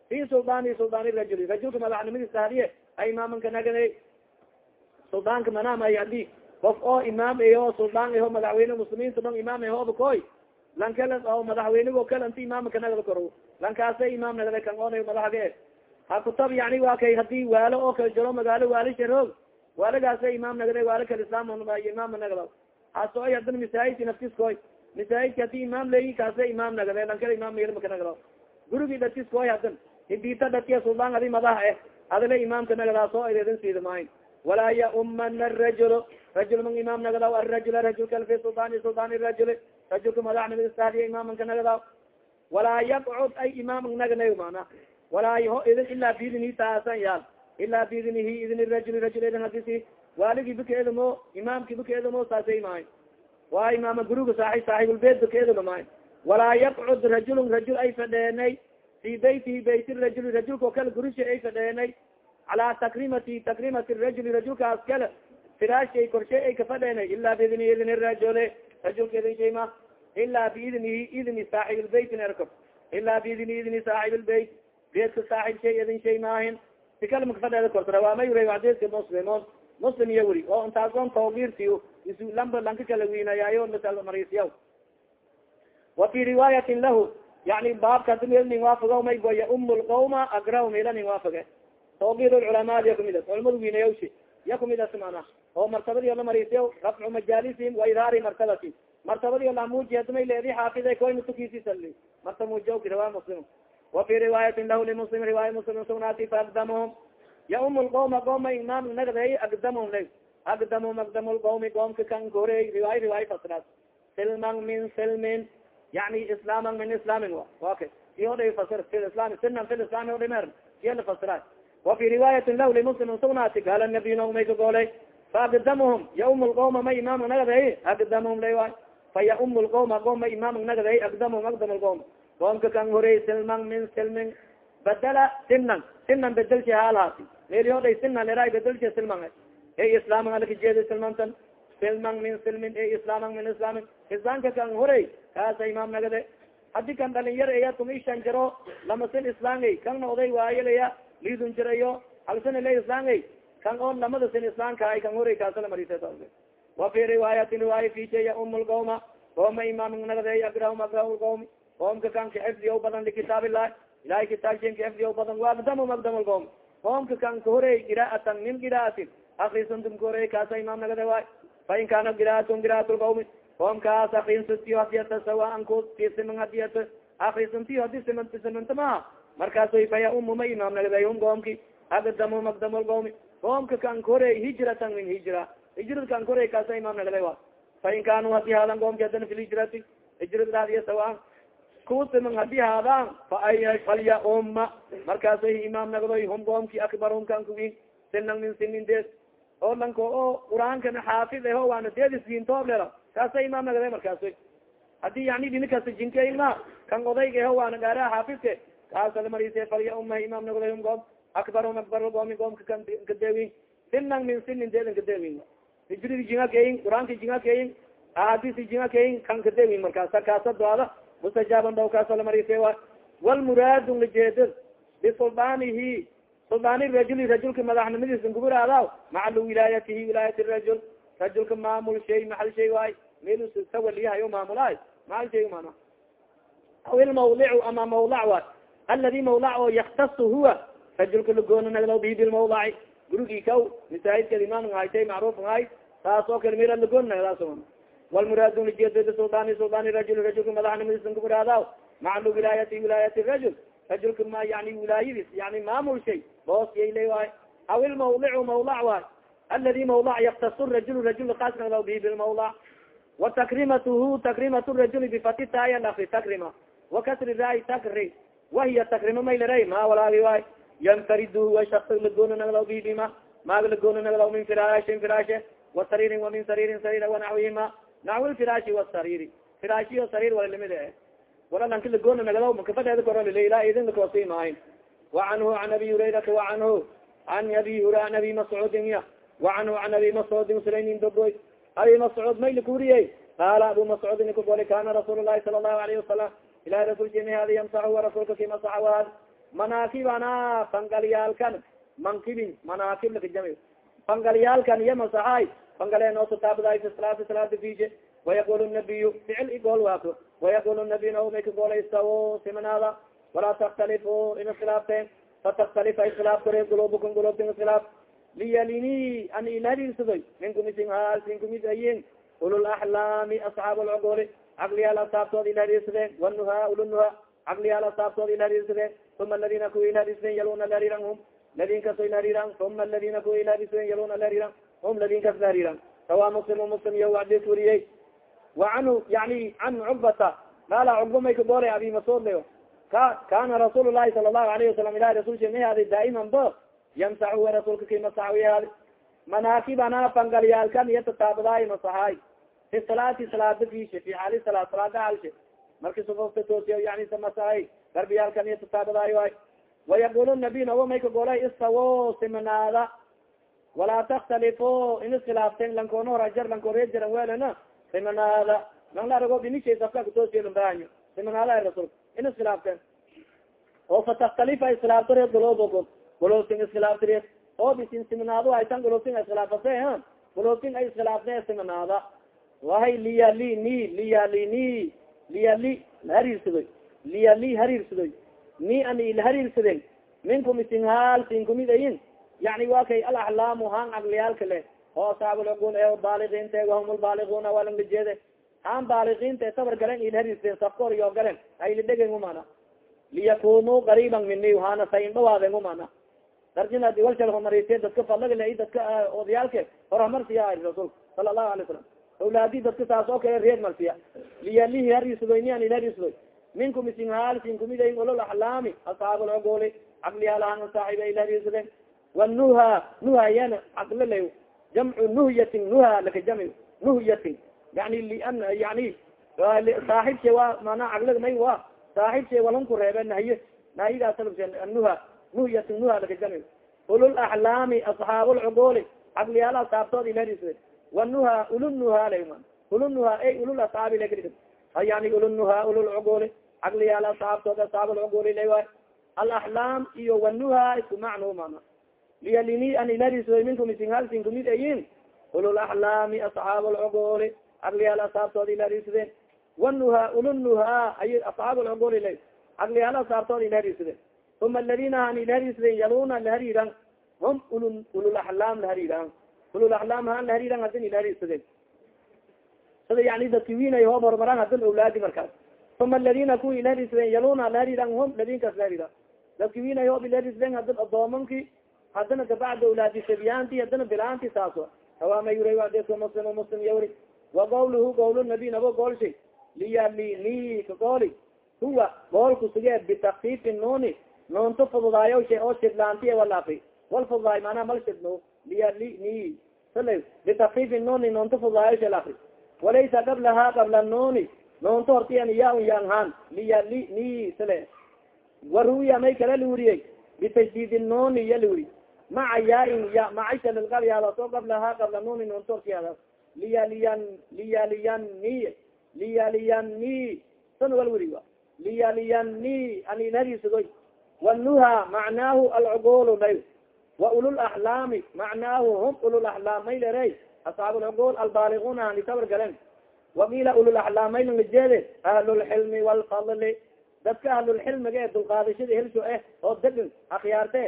Fi suldaani suldaani rajuli rajulka madaxnimadiisa hadiye a imaamanka nagnay suldaanka manam ay haddii qof oo imaam aho suldaan aho madaxweyne muslimiinta dong imaam ahooba koy. Lan kala oo madaxweynigo kala inti imaamka nagda koro lankaasa imaam nagda kan oonay madaxge ha kutab yani waa kay haddii waalo oo kala jiro magaalo waali sharoog waalagaasa imaam nagda waalo kala islaam imaam nagda hasoy hadana masaajidka naftiskoy masaajidka haddii imaam leeyi kaasa imaam nagde lan kala imaam maka nagda gurigi dhatiskoy hadan hidita dhatiya suldaan adi madax eh adale imaamka nagdaa soo edeedin siida maayn walaa yaumana rajul rajul mang imaam nagdaw arajula rajulka fi suldaani suldaani rajul rajulka madaxnimadistaadiya imaamanka nagdaw walaa yaqcud ay imaamang nagnay mana walaa ho idin ilaa biidnihi taasan yaal ilaa biidnihi idin rajul rajul idin hadisi waaligi bakaedamo imaamki bakaedamo saasay mahay waa imaama guruga saaib saaxibulbeyt bakaedama mahay walaa yaqcud rajulun rajul ay fadheenay fi beytihi bayt rajuli rajulka o kale gurisha ay fadheenay calaa takrimati takrimati rajuli rajulkaas kale firaashay korshe ay kafadheenay ila biidni idni rajule rajulka idin shay ma ila biidnihi idni saaxib lbeyt erko ila biidni idni saaxib lbeyt beedka saaxib shay idin shay maahin si kale makafadheeda korta rawaamay wuri adeska muslimon muslim iya wuri oo intaason tawgirti isu lamba lanka kala wiinayaayo masal marisiya wa fi riwaayatin lahu yani baabka nin waafago may boya um lqawma agraw mila nin waafage tawqid lculamaadi yakumid culamadu wiinayawsi yakumidas mana oo martabadi la marisiya rafcu majalisihim wa idhaari martabati martabadi lamuji adumay leedi xaafida koyna tukisisa martamujoki riwaya muslim wafi riwaayatin lahu limuslim riwaaya muslim sugnaati faagdamhum yaum lqoma qooma imaam nagday agdamhum la agdamhum agdam lqomi qoomka kan korey riwaaya riwaaya fasiraas silman min silmin yani islaaman min islaamin wa waka iyo dhay fasir fi islami sinan fi islami odhimer iya lafasiraas fasiraad وaفي riwaayaةi lah lmslim sugnaati gaala nabiy naumay ka goolay faakdamhm yaum lqوma ma imaam nagday akdamhm la wa fa yaum lqوma qooma imaam nagday akdamhm akdam lqوm qoomka kan horey silman min silmin badala sinan sinan bedelsi haalhaasi meelioday sinan era bedelsi silman e islaaman alakajeeda silmantan silman min silmin e islaaman min islaamin islaamka kan horey kaasa imaam nagade haddi kan dhalinyar eya tumishan jaro lama sil islaangay kan oday waayalaya lidun jirayo halsana le islaangay? Kan on lamada sin islaamka ay kan horey kaasala marise wa fi riwaayatin riwaaya fijeya um lqawma qooma imaam nagade agrahum agrah lqawmi qoomka kan ka xifdiya badan likitaab illahi ilahay kitaabshin ka xifdiya badan waagdamo magdam lqoom qoomka kan ka horey qira'atan min qira'atin akrisantum ka horey kaasa imaam nagada waay. Fa in kaana qira'atum qira'at lqawmi qoomkaas akrinsatiyo hadiyata sawaan ku tisiman hadiyata akrisantiyo hadi simanta simanta maha markaasoy faya umuma imaam nagaday um qoomki agdamo magdam lqawmi qoomka kan ka horey hijratan min hijra. Hijrad kan ka horey kaasa imaam nagaday waay fa in kaanuu haddii haadan qoomki hadan fi hijrati hijrada hadiya sawaan kusiman haddii haadaan fa ay falya uma markaasay imaam nagdoy hum qoomki akbar hum kan kuwin sinan min sinin deed oo lanko oo qur'aankana xaafid aho waana deedisintooblera kaasa imaam nagday markaasoy haddii yani dinikasta jinka ilma kan odayga aho waana gaaraha xaafidke kaasa marise falya uma imaam nagdoy hum qoom akbar qoomka kan kadeewin sinan min sinin deedan kadeewin hijridi jinga keyin qur'aanka jinga keyin ahadisi jinga keyin kan kadeewin markaasa kaasa doada mustajaaban dhaw kaasala marise wa walmuraadu lajeed bisuldaanihi suldaani rajuli rajulka madaxnimadiisa kuburaadaw maca wilaayatihi wilaayat rajul rajulka maamul shay maxal shay waay meel sawaliyahayo maamulaay maxal shay mana aw ilmawdicu ama mawlac waay aladi mawlac oo yaktasu huwa rajulka lagoona nagdaw bi bilmawlaci gurigii kaw masaahidka imaan haytay macruuf hay taas oo kale mira lagoona nagdaas walmuraad lajeed suldaani suldaani rajul rajulka madaxnimadiisa kuburaadaw maca wilaayati wilaayati rajul rajulka ma yani wilaayadiis yani maamul shay boos yayle waay aw ilmawlicu mawlac waay aladi mawlac yaktasu rajul rajul kaas nagdaw bi bilmawlac wa takrimatuhu takrimat rajuli bifati taaya lafri takrima wakasri raay takri wahiya takrima maylara ma walaagi waay yanfaridu wa shaksa lagoona nagdaw bi bima maaga lagoona nagdaw min firashin firashe wa sariirin wa min sariirin sariira wanaxwihima naxwi lfiraashi wasariiri firaashi o sariir wala la mid e wala lanka lagoona nagadaw makafadheeda korolile ilaa idin lakoosi maahin wacanhu an abi hurayrata wacanhu an abi hura an abi mascuudin ya wacanhu an abi mascuudin sulaynin dogoy abi mascuud may lakuriyey qaala abu mascuudin kagoli kana rasuul lahi sala allahu alayhi wasalam ilahi rasulkini hadi yamsaxu wa rasuulka kimasaxa waad manaakibana fangalyaalkan mankibin manaakib lakajami fangalyaalkan iyo masaxaay fangaleen oo kutaabadaay fi salaati salaada fije wayaqul nabiyu ficil igool waako wayaqul nabiy naomay kagooleystawo simanaada walaa takhtalifu in iskhilaafteen fatakhtalifa iskhilaaf kore gulubukum gulubtin iskhilaaf liyalini an ilhadiirsadoy minkum isin haalsin kumid ayin ulul axlaami asxaab alcuguli caqliyaal asaabtooda ilhadiirsadeen wanuha ulunuha caqliyaal asaabtooda ilhadiirsadeen uma aladina kuwa ilhadiirsadeen yaluna lariran hum ladin kaso ilhariran uma aladina kuwa ilhadiirsadeen yaluna lariran hum ladin kas lariran sawa muslim muslim iyo wadis wariyey wa canhu yani can cubata maala cugba may kagoolay abi masud leo ka kana rasuul lahi sala allahu alayhi wasalam ilahi rasulka may haday daa'iman bo yamsaxu wa rasuulka kay masaxwi haadi manaakibana fangalyaalkan iyo tataabadaay masahaay fi salaati salaada fishe fi xaali salaad salaada halshe. Marki sufufta toosiya yani masahay garbiyaalkan iyo tataabadaayo ay wayaqul nabiy nawo may ka golay istawo simanaada walaa takhtalifo in iskhilaaften lankoona horajar lankorejaran welana simanaada lang larago binishay safka katoosiyalambaanyo simanaada rasul. In iskhilaaften oo fatakhtalifa iskhilaaftareed goloobo goloosin iskhilaaftareed oo bisin siminaado aytan goloosin iskhilaafase goloosin ay iskhilaafne siminaada wahay liyali ni liyali lahariirsadoy liyali hariirsadoy ni ani lahariirsaden minkum isin haal sinkumid ayin yani wa kay alaxlaamu han agliyaalka le oo asaabulcugul e baaligiinta wahum lang lajeede han baaligiinta tabar galen ilahariirsaden safkor iyo galen. Ayla dhegen umana. Liyakunuu qariiban mini hana sain dhawaaden umana. Darjina diwalshal homarisiye dadka fadlaga dadka odayaalke horhamarsiya rasulka sala allahu alay salam awlaadi dadka saas oo kale reed marsiya liyalihi hariirsadoy ni an ilhariirsadoy minkum isin haal sinkumidayn olol axlaami asxaab lcuguli caqliyaalahan saaxiba ilhariirsaden wanuha nuhayan caqlilay jamcu nuhyatin nuha laka jami nuhyatin yani lian yani saaxib she waa mana caqliga may wa saaxib she walunku reebe nahye nahyigaas nuha nuhyatin nuha laka jami ulul axlaami asxaab lcuguli caqliyaala saabtood ilhariirsaden wanuha ulunuha la ulunuha ay ulul asaabi la yani ulunuha ulul cuguli caqliyaal asaabtood asaab lcuguli la waay. Alaxlaam iyo wanuha isku macno mana liyalini an ilarisooy minkum isin halsin kumid ayin. Ulul axlaami asxaab lcuguli caqliyaal asaabtood ilarisden wanuha ulunuha ay asxaab lcuguli la caqliyaal asaabtood ilarisden uma aladina an ilarisden yaluna lahariiran hum ul ulul axlaam lahariiran ulul axlaam haan lahariiran hadin ilarisden sida yani dadki winay hoob horumaraan hadin awlaadi markaas uma aladina kuwa ilarisden yaluna lahariiran hum ladinkaas lahariiran dadki winay hoob ilarisden hadin adoomanki hadina kabacda awlaadi sabyaanti hadina bilaanti saaso hawaama yuray wadeska muslim muslim yawri wa qawluhu qawl nabi nabo goolshay liyalini ka gooli huwa goolku sige bitakfiifi nuuni nuunto fududaayo shay oo shidlaanti walaafi wal fududaay manaa mal shidno liyalini nuuni nuunto fududaayo shay laafi walaysa qablaha qabla nuuni nuunto hortiyan yaun yaanhaan liyalini sale waruwiya may kala luuriyey bitajdid nuuni iya luuri maca yaain ya macaisha lilqalyaalaso qablaha qabla nuuni nuunto hortiyaada liyaliyan liyaliyani liyaliyani san wal wuri a liyaliyani aninharisadoy wanuha macnaahu alcugul nay wa ulul axlaami macnaahu hum ulul axlaam may lere asxaab lcugul albaaliguna ani tabar galen waqiila ulul axlaam may langajeede ahlulxilmi walfadli dadka ahlulxilmiga e dulqaadashada helsho eh oo degan akhyaarte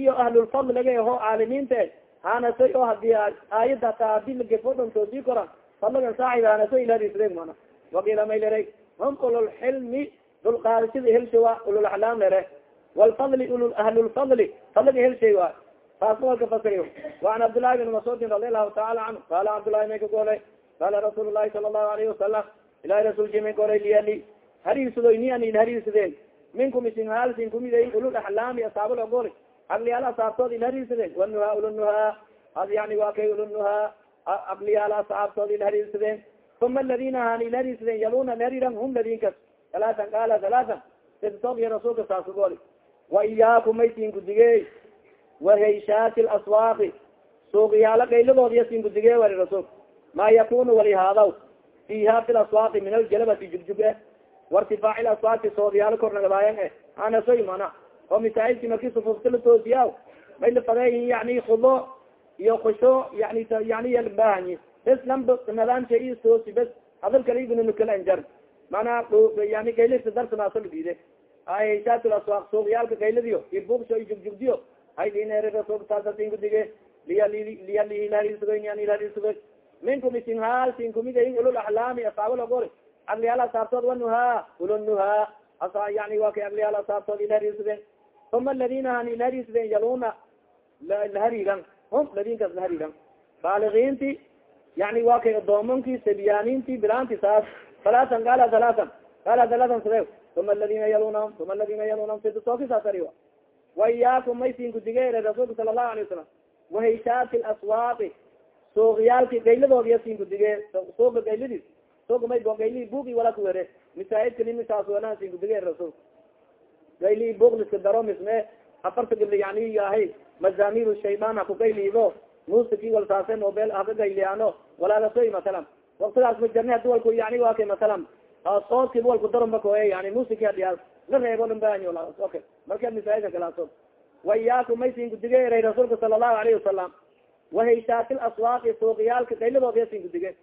iyo ahlulfadliga ho caalimiinta hanasay oo haddii aayada hataa haddii lagefodon toosii koran fadligan saaxib hanaso ilarisre mana? Waqiila may lere hum ululxilmi dulqaadashada helsho wa ulul axlaam lere walfadli ulul ahlulfadli fadliga helshay wa taasna walka fasiriyo waan cabdillaahi bin mascuudin radi allahu taala canhu qaala cabdullahi may ka golay qaala rasuul lahi sala allahu alayhi wasalam ilahi rasuulki may golay liyali hariirsadoy ni anin hariirsadeen minkum isin haalsin kumiday ulul axlaami asaabulogoli agliyaal asaabtood il hariirsadeen wanuha ulunuha ad yani waa kay ulunuha agliyaal asaabtood il hariirsadeen uma aladina han il hariirsadeen yaluna lhariiran hum ladinkas alaatan qaala alaatan sidtood iyo rasuulka saasugoli. Wa iyaakum may siin kudigey wahayshaati laswaaqi suuqyaalo gayladood iyo siin kudigey wali rasuulka ma yakunu wali haadaw fiha fi laswaaqi min aljalabati jugjug wartifaaci laswaaqi soodyaalo kornagadaayan eh anasoy mana oo masaajidki marki sufufta la toosiya may lafadeeyin yani khudo iyo khusho yani yani yalbahanyi bes lamba nadaamsha iyo toosi bes hadal kala ibnnkala enjar mana yani gaylisa darsanaaso ladide haysaat laswaaq suuqyaalka gayladiyo iyo bugsho iyo jugjugdiyo hay dineer rasuulka taasasinkudige liyalihilalisugoliyalihalisugol minkum isin haal sin kumidayin ulul axlaami asaaba logol agliyaal asaabtood wanuha ulunuha yani waa kay agliyaal asaabtood ilharisuden uma aladina han ilharisuden yaluna lahariiran hum ladinkaas lahariiran baaligiinti yani waa kay adoomanki sabiyaaninti bilaanti saas. Alaatan qaala alaatan qaala alaatan sade uma aladina yalunahum uma aladina yalunahum sidasooki wa iyaakum may sin kudigere rasuulka sala allahu alay wasalam wahayshaati laswaaqi suuqyaalki gayladoodiya sinkudige suuga gayladiis suuga may bo gaylihi buugi wala kuwere misaajidka nimisaas wanaan sinkudige rasul gaylihi buugliska daro misme afarta gabli yani ahay mazamir shayban haku gayliido musiki walsaase nobel haka gayliyaano walaagasoy masalan waktigaas ma jarni hadi walku yani waa kay soodkiba walku daron bakoye yani musiki hadiyaas la reebo okay marka misaajidka galaaso wayaaku may sinkudige eray rasuulka sala allahu alayhi wasalam wahayshaati laswaaqi suuqiyaalka gayladoodiya sinkudige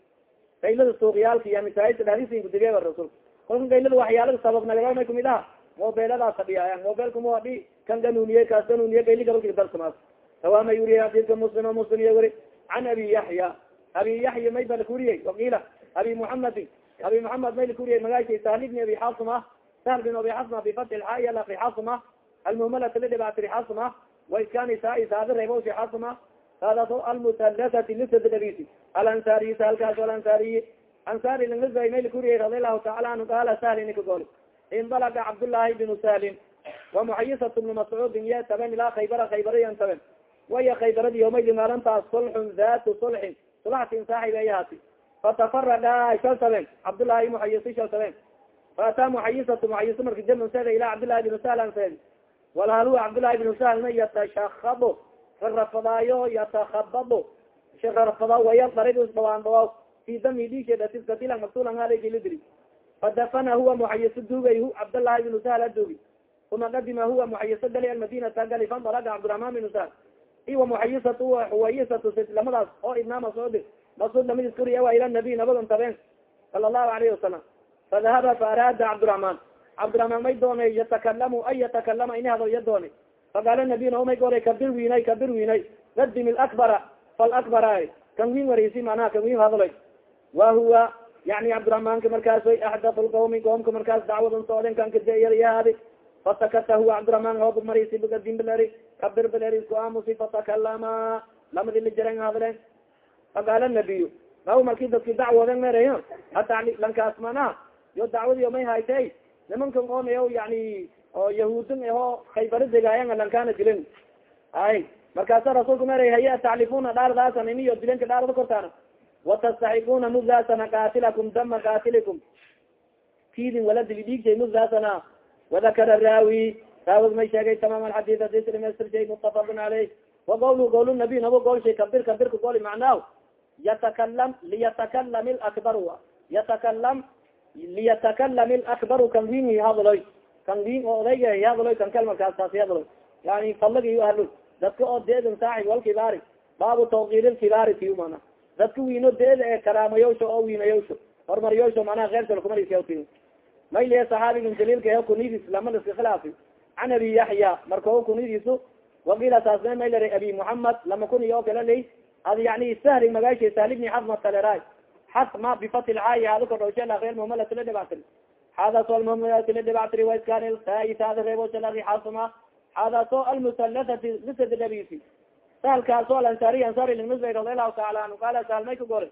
gaylada suuqiyaalka iya misaajidka dhadi sinkudige rasuulka kolka gaylada waxyaalada sabab nagada may kumid aha mobeeladaas fadhiyaaya mobeelkama adhi kan ganuniye kaas ganuniye gayli gabalka darsamaas tawaama yuriya hadidka muslim muslim iya weri can abi yaxya abi yaxya may ba lakuriyey wakiila abi muxamedin abi muxamed may lakuriyey magaashay sahl ibni abi xasim ah sahl bin abi xasma bifati lxaaya laki xasim ah almuhmalata lidhibaatiri xasim ah waiskani saa saada reebowsi xasim ah saadaas almusalasati lisadabisi alansariyi sahalkaas alansariyi ansari langasay may lakuriyey radi allahu taala anhu qaala sahli nika gol indalaga cabdullaahi binu salim wamuxayisat bnu mascuudin ye taben ilaa khaybara khaybarayan taben waya khaybaradi yawmaydi maalintaas sulxun datu sulxin sulaxtin saaxib ayahaati fatafaraga shal taben cabdullaahi muxayisi shal taben faataa muxayisatu muxayisa marka jaman seeda ilaa cabdillahi binu sahlan seedi walhalua cabdullahi binu sahlna yatashakabo rarafadaayo yatakhabado rarafada waya darid dhawaan dhawa fi dami dhiisheedatiskatilan maktulan halagilidiri fadafana huwa muxayiso duugay cabdllahi binu sahl aduugi uma qadima huwa muxayiso gali almadinata gali fandalaga cabdiraحman binu sahl iwa muxayisatu huwayisatu lamadaas oo ibna mascuudi mascuud lamidis kuriya wa ila nabiy nabagan tabeen sala allahu alayhi wasalam fadahaba faaraada cabdiraحman cabdiraحman may doonay yatakalamu an yatakalama ini hadal ya doonay faqaala nabiy naomay goray kabir wiinay kabir wiinay qadim ilakbara falakbara kan wiin warisi manaha kan wiin hadalay wa huwa yani cabdiraحmanka markaas way axdat lqawmi qoomka markaas dacwadan sooden kan kadeyayahaadi fatakata huwa cabdiraحman hoob marisi bigadin bileri kabir bileri isku aamusi fatakalama lamadi lijaran hadlen faqaala nabiy naw marki dadki dacwaden merayo hata lankaas mana yo dacwadi may haytay nimankan oonayo yani oo yahuudin aho khaybara degaayan lankana dilin ay markaasa rasuulka meray haya taclifuna dhaardaasan iniyo dilenka dhaarda kortaana watastaxibuna mudasana qaatilakum dama qaatilikum kidin wala dili dhiigshay mudasana wadakara raawi raawig may sheegay tamaam alxadid hadis dhamaystir mutafaqun caleyh wa qawlu qawl nabiy nabo gool shay kabir kabirka gooli macnaaw yatakalam liyatakalam lakbar yatakalam liyatakalam lakbaru kan win hadloy kan win oo odayga hadloy kan kal markaas taasi hadloy yani fallagi ahlo dadka oo deedan saaxib walkibaari baabu tawqir lkibaari tiyu mana dadka wiino deeda ee karaamayowsha oo wiinayowsha horumariyowsha manaha keyrkalkumarisati mayliya saxaabigan jaliilka e kunidis lama liska khilaafi can abi yaxya marka kunidiisu wakiila taasne maylera abi muxamed lama kuni oo kala ley ad yani sahli magaasha sahl ibni xasma talera xasma bifati lcaayi hada kodhowshala reer muhamala tila dhibactiri xaadaso almuhamala tila dhibactiri waiskan saaisaada reeboshalaki xasma xaadaso almusalasati lisadabisi sahalkaaso alansari ansari limisbay radi allahu taala anhu qaala sahal may ka gore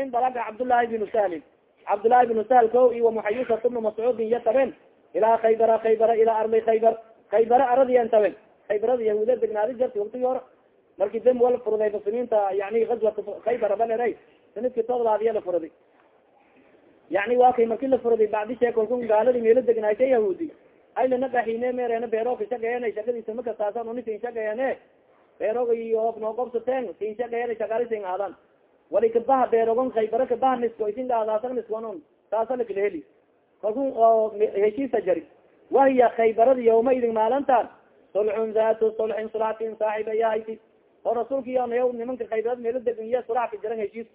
in balaga cabdullaahi binu sahlin cabdullaahi binu sahl ko iyo muxayisat bnu mascuudin iyo taben ilaa khaybara khaybara ilaa arli khaybar khaybara aradiyan taben khaybarada yahuuda degnaadi jarti waktigi hore marki dam wal furday muslimiinta yani gazwat khaybara balera sanadki todlaadiya la furday yani waa kay marki la furday bacdi sheekolku gaaladi meelo degnaayta yahuudi. Aylana dhaxine meerena beerooka shaqeeyana shaqadiisa makastaasan uni sin shaqeeyane. Beeroga iyo noo qobsateen sin shaqaali sin aadan wali kabaha beerogon khaybara kabaha nisko isin gaadaasan niskonon taasa lakala heli. Kalku oo heshiisa jari. Wahiya khaybarada yawma idin maalintaan sulxun datu sulxin sulaxtin saaxib ayahayti oo rasuulka iyonayaw nimanka khaybarad meelo degan iya sulax ka jaran heshiis.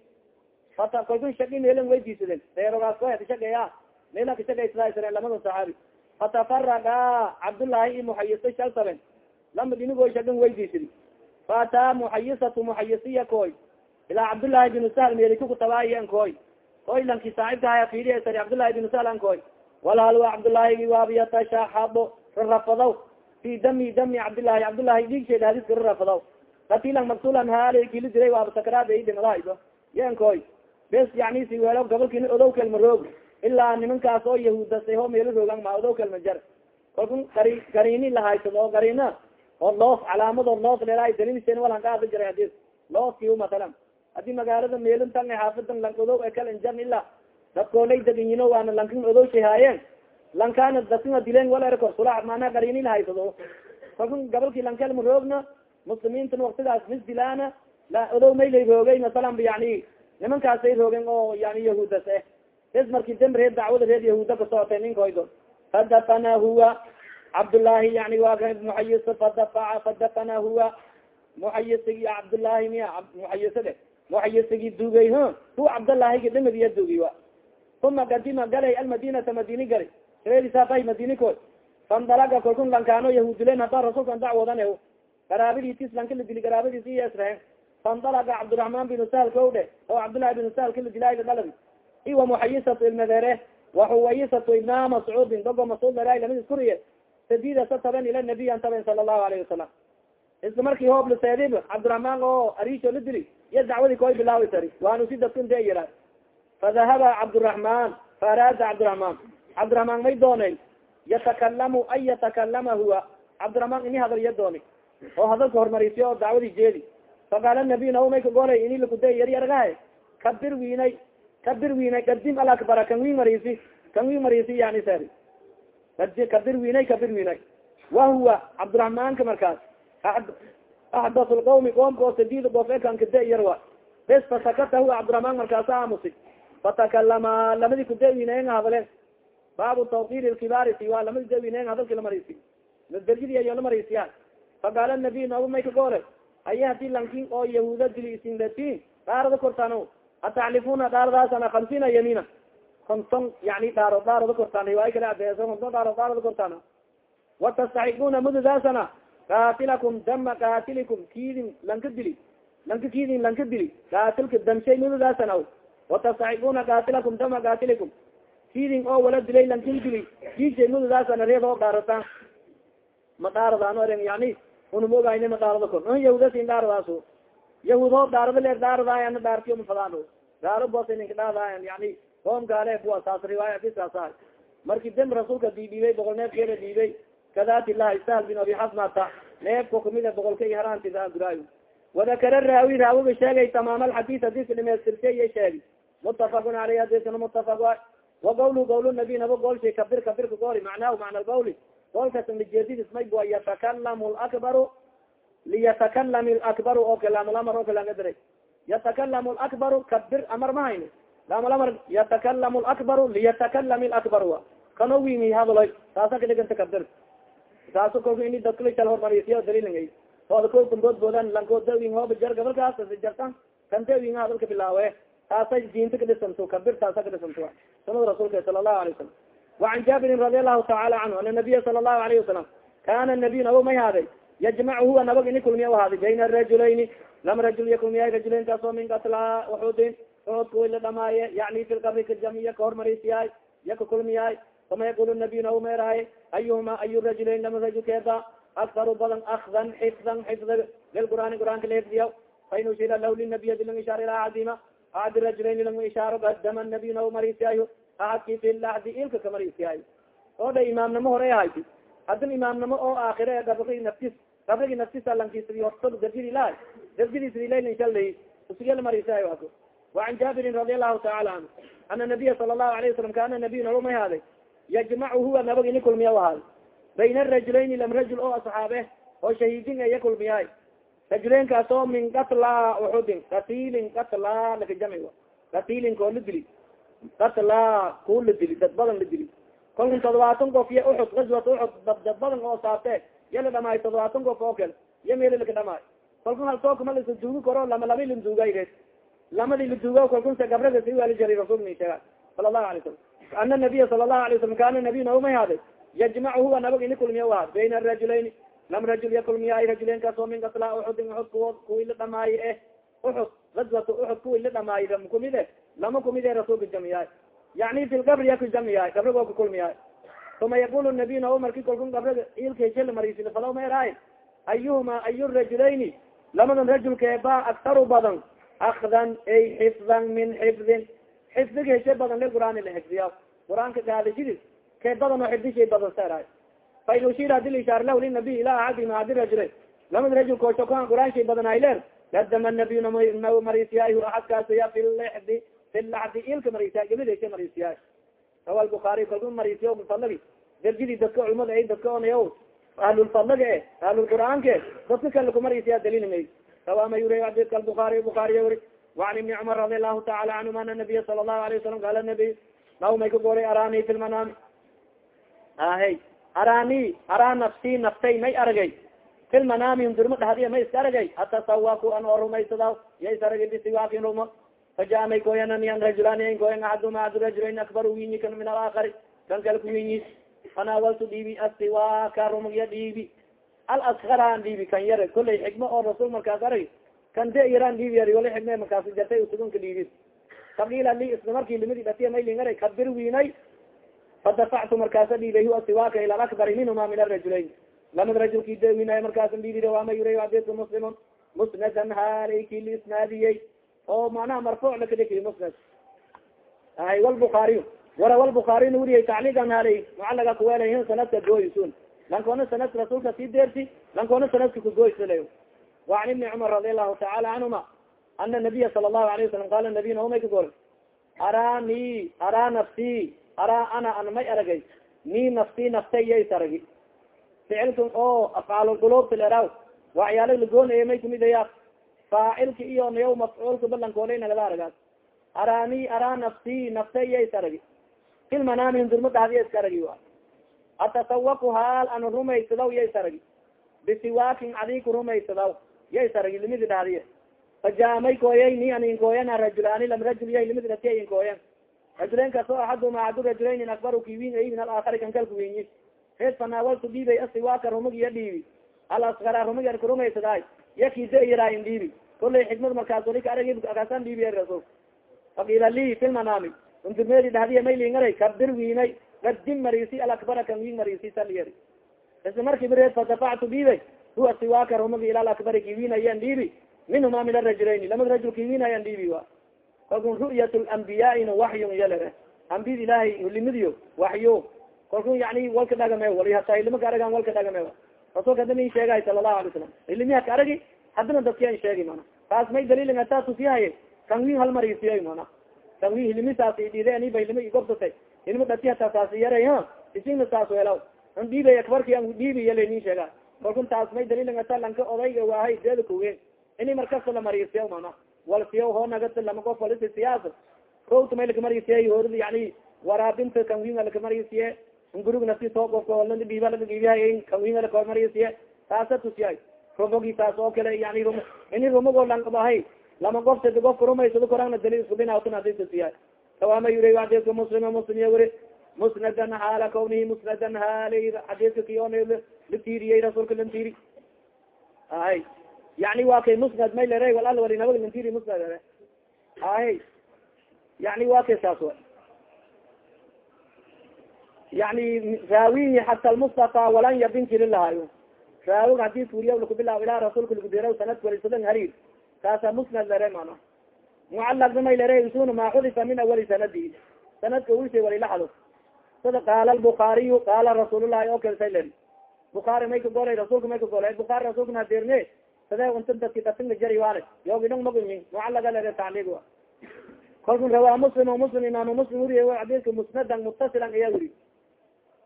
Hata kalku shaqi meelan weydiisadeen. Beerogaas ko hata shaqeeya. Meela ka shaqaysadaasareen lamada saxaabi. Fatafaraga cabdullaahi i muxayiso shal taben lama dhinigo shaqan weydiisadi faataa muxayisatu muxayisiya koy ilaa cabdullaahi binu sahl meelikukutabaayan koy koy lanki saaxibka haya fiiriya sari cabdullaahi binu sahl an koy walhal wa cabdullaahi waabiyatashahabo rarafadaw. Fi dami dami cabdillaahi cabdullaahi dhiigsheed hadiska rarafadaw katilan maktulan haala kili diray waaba sakaraad dhimadaha yen koy. Bes yani si weelo gobolkina odow kelma roog ilaa nimankaas oo yahuudasay ho meelo roogan ma odow kelma jar kalku gari garini lahaysad oo garina oo loos calaamado loos leedahay daliilseen walan ka hadli jiray hadis. Looski matalan haddii magaalada meelintan xaafidan lang odow e kal injan ila dadkoolay deganyino waana lankin odowshay haayeen lankana dadkina dileen wal erkor sula maanaa garini lahaysado kalkun gabalki lankel ma roogna muslimiintan waktigaas mis dilaana la odow maylay roogay masalan yani nimankaasay roogeen oo yani yahuudas eh. Is marki demb reer dacwada reer yahuuda ka socotay ninkoydo fadafana huwa cabdullaahi yani waa muxayis fadafaca fadafana huwa muxayisigi cabdullaahi miya muxayisade muxayisigi dugay h hu cabdallaahiga dhimadiya dugi wa uma kadima galay almadinata madini gali reerisafay madini kood fandalaga kolkun lankaano yahuudilen hadaa rasuulkan dacwadan garaabadiitis lanka la dili garaabadiis iyesrehen fandalaga cabdiraحman binu sahl ko dhe oo cabdullahi binu sahl kala dilaaga dhaladi iwa muxayisatu ilmadere waxuwayisatu ibna mascuudin dogo mascuud leraa lamid iskuriye sadida sa taben ila nabiy an taben sala allahu alayhi wasalam isla markii hoob laseedib cabdiraحman oo arisho la dili iyo dacwadii koy bilaawi tari waanu si dadkan de yara fadahaba cabdiraحman faaraada cabdiraحman cabdiraحman may doonay yatakalamu an yatakalama huwa cabdiraحman ini hadalya dooni oo hadalka hormarisiyo oo dacwadii jeedi. Faqaala nabiy naw may kagolay ini lakuday yar yargahe kabir wiinay kabir wiinay kadim alakbara kan wi marisi kan wi marisi yani ser kabir wiinay kabir wiinay. Wahuwa cabdiraحmanka markaas. Axdas lqawmi qoomka oo sadid qof e kan kada yar wa. Bes fasakata huwa cabdiraحman markaasa aamusi. Fatakalama lamadi kudawineyn hadalen baabu tawqir lkibaari siwa lamadi dawineyn hadalki lamarisi darjidi ayo lamarisiya faqaala nabiy nooba may kagoole aye haddii lankin oo yahuuda dili isinlatin dhaarada kortaan ataclifuna dhaaradaasana hamsiina yamiina konton yani dhaaro dhaarada kortaan riwaaya kale adeeso konton dhaaro dhaarada kortaan watastaxiquna mudadaasana qaatilakum dama qaatilikum kiidin lanka dili lanka kiidin lanka dili qaatilka damshay mudadaasana watastaxiquna qaatilakum dama qaatilikum kiidin oo wala dilay lankin dili kiishay mudadaasana reed oo dhaarataan ma dhaaradaano eren yani una maogayne ma dhaarada kor yahudasin dhaaradaas yahuud hoo dhaarada leer dhaaradaayana dhaartiyo mafadaano dhaaro bos ninka dhaadaayan yani qoom gaale kuwa saas riwaaya kisaasa marki dem rasuulka diidhiibay boqol neefkeeda dhiibay kadaati lahi sahl bin abi xasmata neefka kumida boqolka iyo haraantisa guraayo wadakara raawi raawiga sheegay tamaam alxadis hadiska dhimeystirtay iya sheegi mutafakun aleyh hadiskana mutafak waay wa. Gawlu gawl nabi nabo goolshay kabir kabirka gooli macnaahu macna gawli goolkas lijeedidis may bua yatakalamu lakbaru liyatakalami lakbaru oo kalaamulamar oo kalaanga diray yatakalamu lakbaru kabir amar ma hayni. Laamulamar yatakalamu lakbaru liyatakalami lakbaru kano wimi hadaloy taasa kadhiganta kabir taaso kolka ini dadkalisal hormarisiya daliilangay ooda ko kumbood boodan lankood dawin hooba jar gabalkaas jartan kan dawin hadalka bilaawe. Taasay diinta kadhisanto kabir taasa kadhisanto sunada rasuulka sala allahu alay wasalam وعan jaabirin radi alahu taala canhu ana nabiya sala الlahu alayه wasalam kana nabiy nabo may haaday yajmac huwa nabag ini kulmiya ahaaday bayna rajulayni lama rajul iya kulmiyaay rajulayn kaasoo min katla uxudin uxud kuwi la dhamaaye yani fi lqabri kajamiya kahormarisiyaay iya ka kulmiyaay uma yaqul nabiy nabo meerahay ayuhuma ayu rajulayn lama rajul keeda aktaru badan akdan xifdan xifda lilqur'aani qur'aanka lahifdiya fain ushira lah linabiy dilang ishaar ila axadima axad rajulayn lang ishaaro kadama nabiy nabo marisiyayo ahadki filadi ilka kamarisihay oo da imaamnimo hore hayt haddin imaamnimo oo aakire gabri naftis gabrigi naftis alankisidi horto darjidi lahay darjidisidi layl inshaalay usigel marisihay ako وan jaabirin radi alahu taala anhu ana nabiya sala lahu alayه wasalam kana nabiy naba may haaday yajmacu huwa nabagini kulmiya ahaad bayna rajulayn lam rajul oo asxaabeh oo shahiidin eya kulmiyahay rajuleynkaas oo min katla uxudin katilin katla lakajamc katilin kooli dili dili katla ku la dili dad badan la dili. Kolkan todobaatan qof iyo uxud gazwat uxud dad dad badan oo saabte iya la dhamaay todobaatan qof oo kale iyo meeli laka dhamaay. Kolkan haltookama lasa duugi karo lama lama la duugay res lamadi la duuga kolkunsa gabrada si waali jari rasulka sheega sala allahu alay salam ana nabiya sala allahu alay wasalam kana nabiy naumay haaday yajmacu huwa nabag ini kulmiya ahaad bayna arajulayn lam rajul ya kulmiyaay rajuleynkaas oo min katla uxudin uxud kuwo kuwi la dhamaaye eh uxud gazwat uxud kuwi la dhamaay kumide lama kumide rasulka jamiyaay yani fi lgabri yaku jamiyaay gabrigo ka kulmiyaay uma yaqul nabiy nao marki kolkun gabriga ilkashel marisilfado meeraay ayuhuma ayu rajulayni lamadan rajulkeeba aktaru badan akdan ay xifdan min xifdin xifdiga heshe badan le qur'aani la xifdiya qur'aanka gaadashidis kee badan oo xifdishay badan seeraay fain ushir hadi lishaar lah linabiy ila axadihim hadi rajula lamad rajul kooshokoan quraanshay badanaay leer ladama nabiy marisiyaay aadkaasya fi ldi fi ladi ilka marisiya gabidaysa marisiyaay rawa lbukaari kalku marisiya mufalagi darjidi dadka culimada ay dadka onayo ahlulfadlaga e ahlulqur'aanka dadka kale kumarisiya dalilmay rawa mayure adidka albukaari bukaariya wuri وan ibni cmar radi alahu taala canhuma ana nabiya sala الlahu alayه wasalam qala nabiy naw may ka golay arani fi lmanaami ahe arani araa nafsi naftay may aragay fi lmanaami hundurma dhahdiya may iska aragay atasawaku an oo rumaysada ya is aragay bisiwaakin rumo faja may koyananian rajulan koyan ahaduma adu rajulayn akbar winyi kan min alakari kan kala kuwinyi fanawaltu dhiibi asiwaka rumagya dhiibi alaskaran dhiibi kan yare kulay xikma oo rasul markaas arag kan de iran dhiibi yari wala xikme markaas jartay usugunka dhiibi faqiila li isla markii limidi dhatiya maylingara kabir wiinay fadafactu markaasa dhiibay huwa siwaka ila akbari minhuma min arajulayn lamad rajulki de wiinay markaasa dhiibi waama yuray adidka muslimun musnadan haleyki liisnaadiyey oo manaha marfu lakadikmas ay wlbuaariy wara wlbuaariyna weriyay tacliigan halay mucalaga kuwelay sanadka gooysun lankoona sanadka rasuulka sii deersi lankoona sanadka kugooysala wacan ibni cumar radi allahu tacaala canhuma ana nabiya sala allahu alayh wasalam qaala nabiyna omay ka gor araani araa nafsi araa ana an may aragay. Ni nafsi nafta yays aragi ficilkan oo afcaal lguluubta leraw waxyaala lagoonaya may kumid faacilka iyo nayaw mafcuulka balankoolay nagada aragaas araani araa nafsi naftay yays aragi filmanaami hundurma dhahdiya iska aragi a atasawaku haal an rumaysadaw yays aragi bisiwaakin adiku rumaysadaw yays aragi limidi dhahdiya fajaamay kooyay ni anin kooyan rajulaani lam rajul yay limid dhati ayin kooyan rajuleyn kaso axaduma adu rajulaynin akbaru kiwin ay min alaakari kan kalku winyi reed fanaawaltu dhiibay asiwaaka rumag iya dhiibi alaskara rumag yar kurumaysadaay yakida yaraayin dhiibi kulay xikmad markaas wali ka arag kaasan dhiibi rasul fakiila li fi lmanaami unturmeedi dhahdiya maylingaray kabir wiinay gadim marisi alakbara kan win marisi saliyar isla markiiba reed fadafactu dhiibay huwa siwaaka rumag ila alakbari kiwin ayan dhiibi minhuma min arajulayn lamad rajul kiwin ayan dhiibi wa kalkun ru'yat lambiyaaina waxyun yalere ambiyad ilaahay limadiyo waxyo kalkun yani walka dhagame wali hataa ilima ka aragan walka dhagame rasulka min sheegay sala allahu alay salam ilimiha ka aragi haddana dadkian sheegi mana taas may dalilin hataa tusiyahay kanwin hal marisiya mana kanwin hilimisaas dhide aniba hilima igobsatay hilima dhati hataa taasi yaray ha isina taas welaw an dhiibay akbarki an dhiibi yala nin sheega kalkun taas may dalilin hataa lanka odayga waahay deeda kuwen ini markasta la marisiya mana? Wal siya hoo nagata lama qof walisi siyaas rowta may lakamarisiye hor yani waraabinta kanwinga lakamarisiye ngurug nasi soo qofka olna dhiiba laga dhiibihay kanwinga lakamarisiye taasa tusiya rumogi taas oo kale yani ini rumogo lankabahay lama qof sadi qofka rumaysado korana dalil iskubinawtan adi tusiya tawaama yuri xadiidka muslima muslim ya wuri musnadan haala kawnihi musnadan haali xadiidka kiyon la tiiriyey rasuulka lan tiiri ay yani wa kay musnad may lere wal al wali nabag lantiri musnad ere ay yani wa kay saas wa yani raawihi hata lmustafa walan yabin jiri lahayo raawig haddii furiya lakubilaab ilaa rasuulka lagudira sanad walisadan harir kaasa musnad lere mana mucalaqna may lere isuna ma xudifa min awali sanadi sanadka ulshay walila xaduf sida qaala lbukaariyu qaala rasuulullahi say leri bukaari may ka golay rasuulka may ka golay bukaari rasuulka nadirne sade unta dadki datinga jari waale yoogi dhong magumi mucalaga lere tacliig a kalkun rawaa muslim muslim imaam muslim wuriye xadiidka musnadan mutasilan ayaa wuri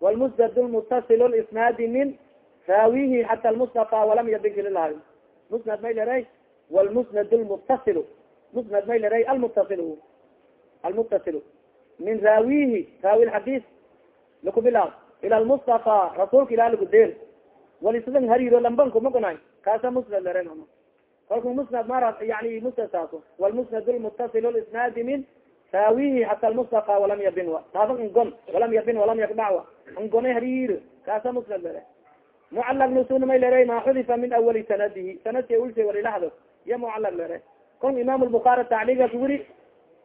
walmusnad lmutasil lisnaadi min raawihi hata lmustafa walam yabikililahayo musnad may leray walmusnad lmutasil musnad may leray almutasil almutasil min raawihi raawi lxadiis lakubilaab ila lmustafa rasuulka ilah lagudeer walisadan hariro lambanku magunay kaasa musnad lere kalku musnad mara yani musnad saaso walmusnad lmutasil lisnaadi min raawihi hata lmustafa walam yabin taaba ngon walam yabin walam yakdacwa ngone harir. Kaasa lere mucalag nusuna may lere ma xudifa min awali sanadihi. Sanadka ulsha walilahdo iya mucalag lere kon imam lbukaari tacliigas wuri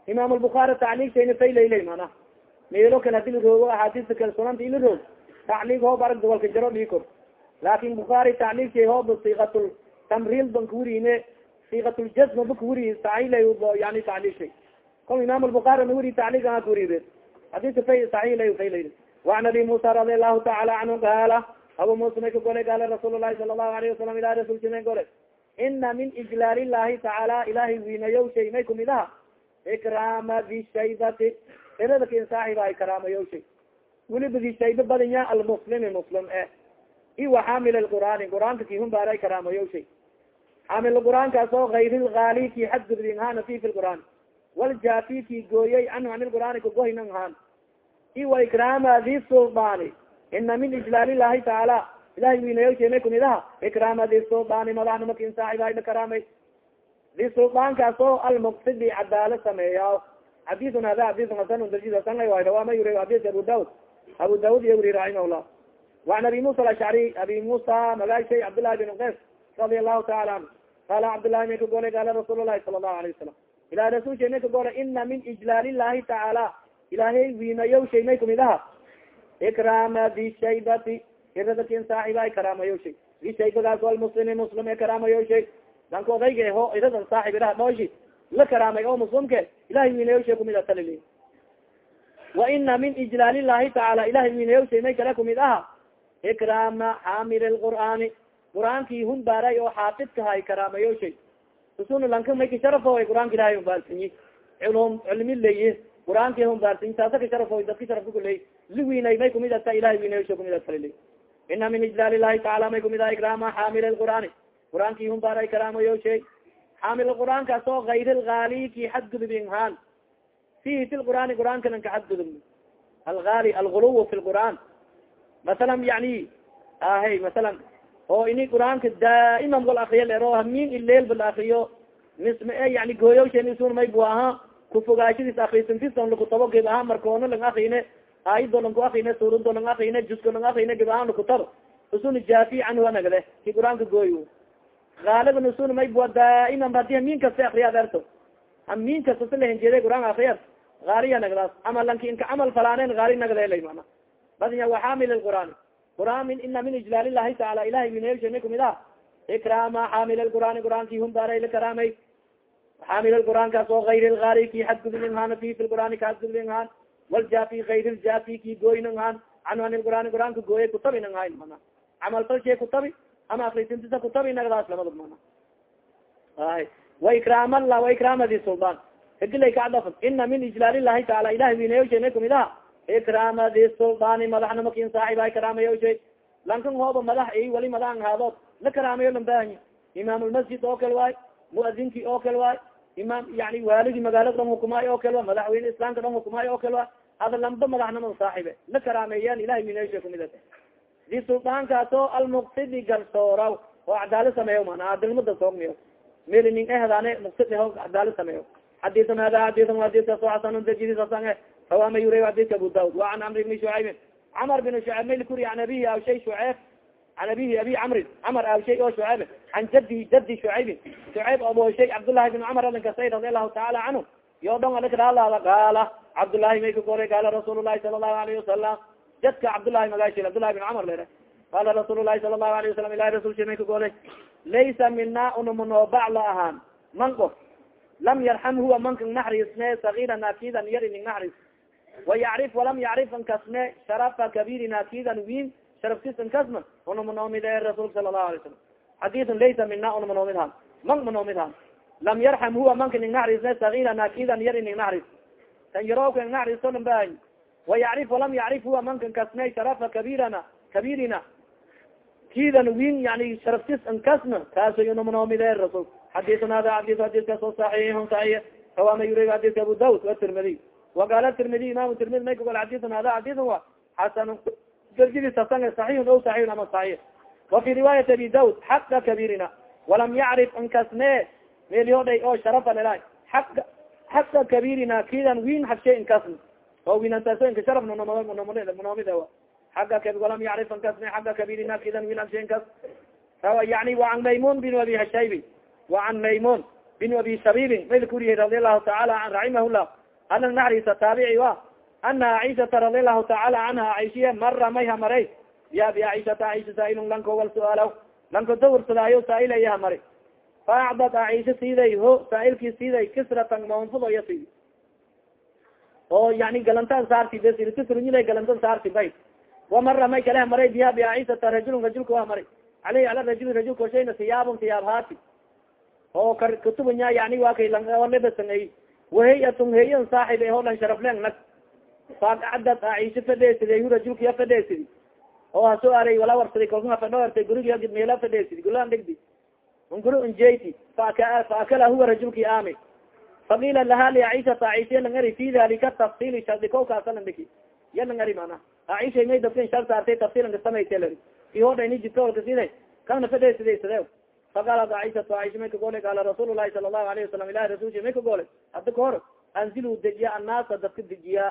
imam lbukaari tacliigshayna faylaylay mana? Meelo kale hadi laroogo axaadiista kale sunanta ila roog tacliig hoob arag walka jaro dhikor laakin bukaari tacliigshay hoob sikat tamriil ban kawurine sikat ljasma ba kawuri saila yani tacliigshay kon imam lbukaari na wuri tacliig aha kawuride hadika fay saila faylayl waan abi musa radi allahu taala canhu qaala abu musa may ka golay gaala rasuul lahi sala allahu alayhi wasalam ilah rasulki may golay ina min ijlaal illahi tacaala ilahay wiinayow shay may kumid aha ikraama dishaybati iradaka in saaxiba ay karaamayow shay weliba dishayba badanya almuslimi muslim e. Iwa xaamil lqur'aani qur'aanka kihunbaara karaamayow shay xaamil qur'aankaas oo gayri lgaali ki xadgudbin hana fi fi lqur'aan waljafi ki gooyey anhu an ilqur'aani kagohinan han i waikrama di suldaani ina min ijlaal ilahi tacaala ilahay winayalkeena kumid aha ikrama di suldaani madaxnima kin saaxibaha karamay di suldaankaas oo almuqsid bi cadaala sameeya xadisun hada xadisun hasan darjidasan waama yuri xadis abu daud abu daud iyo wuri raximahullah waan abi musa alashcari abi musa magaashay cabdillahi bin kes radi allahu taala anhu qala cabdillahi min kagolay qaala rasuul lahi sala allahu alayh wasalam ilah rasulshay may ka golay ina min ijlaal illahi tacaala ilahay wiinayow shay may kumid aha ikrama dishaybati iradakin saaxiba ay karaamayow shay dishaybadaas almuslimi muslim karaamayow shay. Danka odayga ho iradan saaxib iraha dhooshi la karaamay oo muslimke ilahay wiinayow shay kumid a talili wa ina min ijlaal illahi tacaala ilahay wiinayow shay may kala kumid aha ikrama xaamil lqur'aani qur'aankii hun baaray oo xaafidkahay karaamayow shay usuna lanka may kasharafo qur'aanka ilahay humbaarsanyi culum cilmi leyi qur'aanki humbaarsanyi taasa kasharafo dadka sharafka kuley li wiinay may kumid ata ilahay wiinayow shay kumid atalili ina min ijlaal illahi tacaala may kumid aha ikrama xaamil lqur'aani qur'aankii hun baaray karaamayow shay xaamil qur'aankaas oo gayr lgaali ki xadgudubin haan fihi fi lqur'aani qur'aanka lanka xadgudub algaali alguluw fi lqur'aan masalan yani ahay masalan oo ini qur'aanka daa'iman wal akriya lero hamin ileel bal akriyo misma e yani gooyawshan may bu aha kufogaashadiis akrisantisan lakutabo geb ahaan markoono lang akrine aayado lang ku akrine suurado lang akrine jusko lang akrine geb ahaan lakutabo usun jaafi canhu anagde ki qur'aanka gooy gaalaga usun may bua daa'iman hadi hamin kasta akriya aderto hamin kasta sa lahenjeeday qur'aan akriyad gaariya nagdaas ama lanki inka camal falaanen gaari nagdelay mana badnya waxaamil lqur'aan qur'aan min ina min ijlaal illahi taala ilahay winayshana kumid ah ikrama xaamil lqur'aani qur'aanki humbaaray la karaamay. Xaamil lqur'aankaas oo gayr lgaari ki xadgudbin haan fi fi lqur'aani ka xadgudbin haan. Waljafi gayr ljafi ki gooynan haan. Canhu an lqur'aani qur'aanka gooye kutabinan hayn mana camal falshe kutabi ama akrisintisa kutabi nagdaas lamada mana ay waikraamala waikraamadi suldaan hegilay kacdafan ina min ijlaal illahi taala ilahay winayshana kumid ah ikraamadi suldaani madaxnamakin saaxib ay karaamayo shay lankan hooba madax i wali madaxan haadood la karaamayo lan bahanyi imaamulmasjid oo kale waay muadinki oo kale waay imaam yani waaligi magaalada dhan hukumaayo oo kale wa madaxweyne islaamka dhan hukumaayo oo kale wa hada lamba madaxnimada saaxibe la karaameeyaan ilahay winasha kumid di suldaankaas oo almuqsidi garsooraw oo cadaalad sameeyo mana adilmada soogmiyo melinin ehdaane muqsid ho cadaalad sameeyo xadisan hada xadisan xadiskaas oo xasan dajidisasane rawama yura xadidka abu daud wa an camr bni shucaybin camar bin shucayb may lakuri an abihi aw shay shuceyb an abihi abi camrin camar aw shay oo shucayb an jadihi jadi shucaybin shucayb abo shay cabdullahi bin cumar alinkasay radi allahu taala canhu yo dhon alikadaalada gaala cabdullahi may ka koray gaala rasuul lahi sala allahu alayhi wasalam jadka cabdullahi magashi cabdullahi bin cumar lere qala rasuul lahi sala allahu alayhi wasalam ilahi rasulsha may ka koray laysa mina unamunoobac la ahaan man qof lam yarxam huwa manka naxrisne sagiran akidan yar ining naxris wayacrif walam yacrif an kasne sharafa kabirin akidan win sharaftis an kasma una manoomid e rasulka sala lahu alay salam xadisun laysa mina una manoomid han man manoomid han lam yarxam huwa manka ning naxrisne sagiran akidan yar ining naxris tan yarooka ing naxristo dhan bahay wayacrif walam yacrif huwa mankan kasne sharafa kabirana kabirina kidan win yani sharaftis an kasma kaasoy una manoomid e rasul xadisun hada xadis xadiskaas oo saxiixun saxiix rawama yuri xadiska abu daud watirmidi وaqal tirmidi imam tirmidi may kagol xadiun hada xadiun wa xasan darjidisasang saxiixun o saxiixun ama saxiix wa fi riwaayat abi daud xaqa kabirina walam yacrif inkasne meelyoodhay oo sharafa lelahay aq xaqa kabirina kidan win habshe inkasn oo winantaaso inka sharaf mnonomid aa walam yacrif inkasne xaqa kabirina kidan win habshe inkas yani waan maymun bin abi hashaybi waan maymun bin abi shabibin may lakuriyay radi allahu taala an raximah llah ana naxrisa taabici wa ana caishata radi allahu tacaala canha caishiye mara mayha maray ya bi caishata caisha saailun lanko wal suaalaw lanko dawrsadaayo saailaya mari fa acdad caisha siiday ho saailkii siiday kisratan maonfudo iya siidi oo yani galantan saarti bes kisrnyila galantan saarti bay wamara may kale maray biha biaisata rajulun rajulka waa maray aleyhi ala rajuli rajulka oshayna siyaabun siyaab haati oo katubunya yani waa kay labasan ay waheyatun heyan saaxib e holan sharaflen nag faacadad aisha fadheesidi hu rajulkaya fadheesidi oo hasoo aray wala warsaday kalkua fadho artay guriga meela fadheesidi gulaan dhigdi unguru unjeyti faakala huwa rajulki aami faqiila laha liaishata aisha lang ari fi dalika tafsil shardi kawkaasalandhiki ya lang ari mana aisha may dadkan shar saartay tafsilanka samaysa lari i hodhayni jidkaolka sida kana fadheesidaysade faqaalat aishatu aisha may kagole qaala rasuul lahi sala allahu alayhi wasalam ilahi rasulsha may kagole hadda ka hor anzilu dejiya annaasa dadka dejiyaa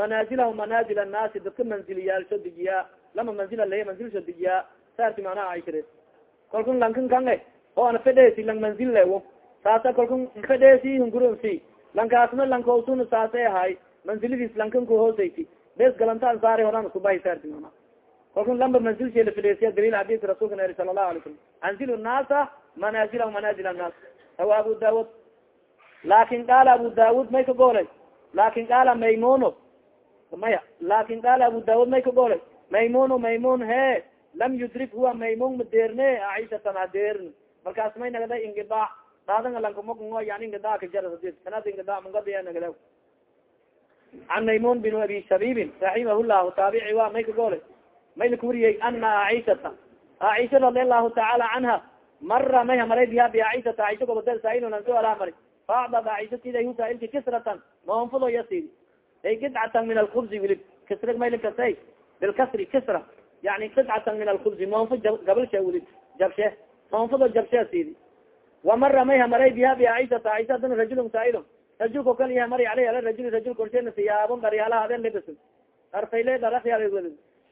manaazilahu manaazil annaasi dadka manziliyaalsho dejiyaa lama manzila laya manzilsho dejiyaa saarti manaa aishare kalkun lankan kange oo ana fedheesi lang manzil lewo saasa kalkun fedheesi hungurunsi lankaasna lankosuna saasay ahay manziladiis lankan ku hoosayti bes galantaan saare horan kubahi saarti mana kalkun lamba manzilsheela fedheesiya dalil xadiiska rasulka nari sala allahu alay salam anzilu naasa manaazilah manaazil annaas awa abu daawud laakin qaala abu daawud may ka goolay laakin qaala maymuno. Maya laakin qaala abu daawud may ka goolay maymuno maymun he. Lam yudrik huwa maymun madeerne aishatan hadeern markaas may nagada ingidaac daadan lankumakungo yani ingidaac kajar sanad ingidaac mungadiya nagada can maymun bin abi shabibin raximah llahu taabici wa may ka goolay may lakuuriyey ana aishata aisha radi allahu tacaala canha mara may hamaray biha biaishata aisha gobodel saailnan so alaa mari faacdad aisha siday hu saailki kisratan maonfudo yasidi ay qidcatan min alkubzi wilib kisra maylikasay bilkasri kisra. Yani qidcatan min alkubzi maonfo gabalshe wilib jabshe maonfudo jabshe sidi wamara may hamaray biha biaishata aisha adana rajulun saailon rajulka kal hamari aleyh ala rajuli rajul korshena siyaabon daryaalaha aden lebesin. Arfayle darasyal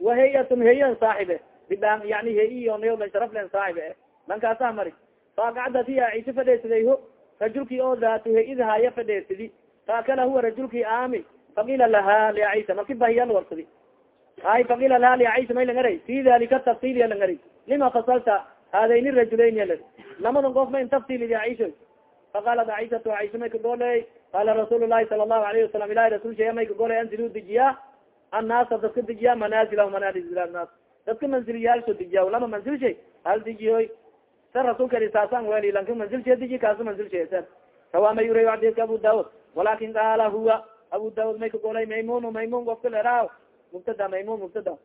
waheyatun heyan saaxibe bidaan yani heiyo sharaflen saaxibe e lankaasa mari faakacdati aisha fadheesiday ho rajulkii oo daatu heid haya fadheesidi faakala huwa rajulkii aami faqiila laha liaisha marki bahiyal warsadi ay faqiila laha liaisha may langaray fi dalika tafsil ya langari lima fasalta haadayni rajulayn yala lamadan qof ma in tafsilidi aisha faqaalat aishatu aisha may kagooley qaala rasuul lahi sala allahu alayhi wasalam ilahi rasul shea may kagooley anzilu dejiya annaasa dadka dejiya manaazilah manaazilanas dadka manziliyaalsho dejiya lama manzil shay hal dejiyoy sa rasuulka saasan weli lanka manzil sha deji kaasu manzil sha rawa ma yura xadiiska abu daud walakin qaala huwa abu daud may kagolay maymun maymun gofka lera mubtada maymun mubtada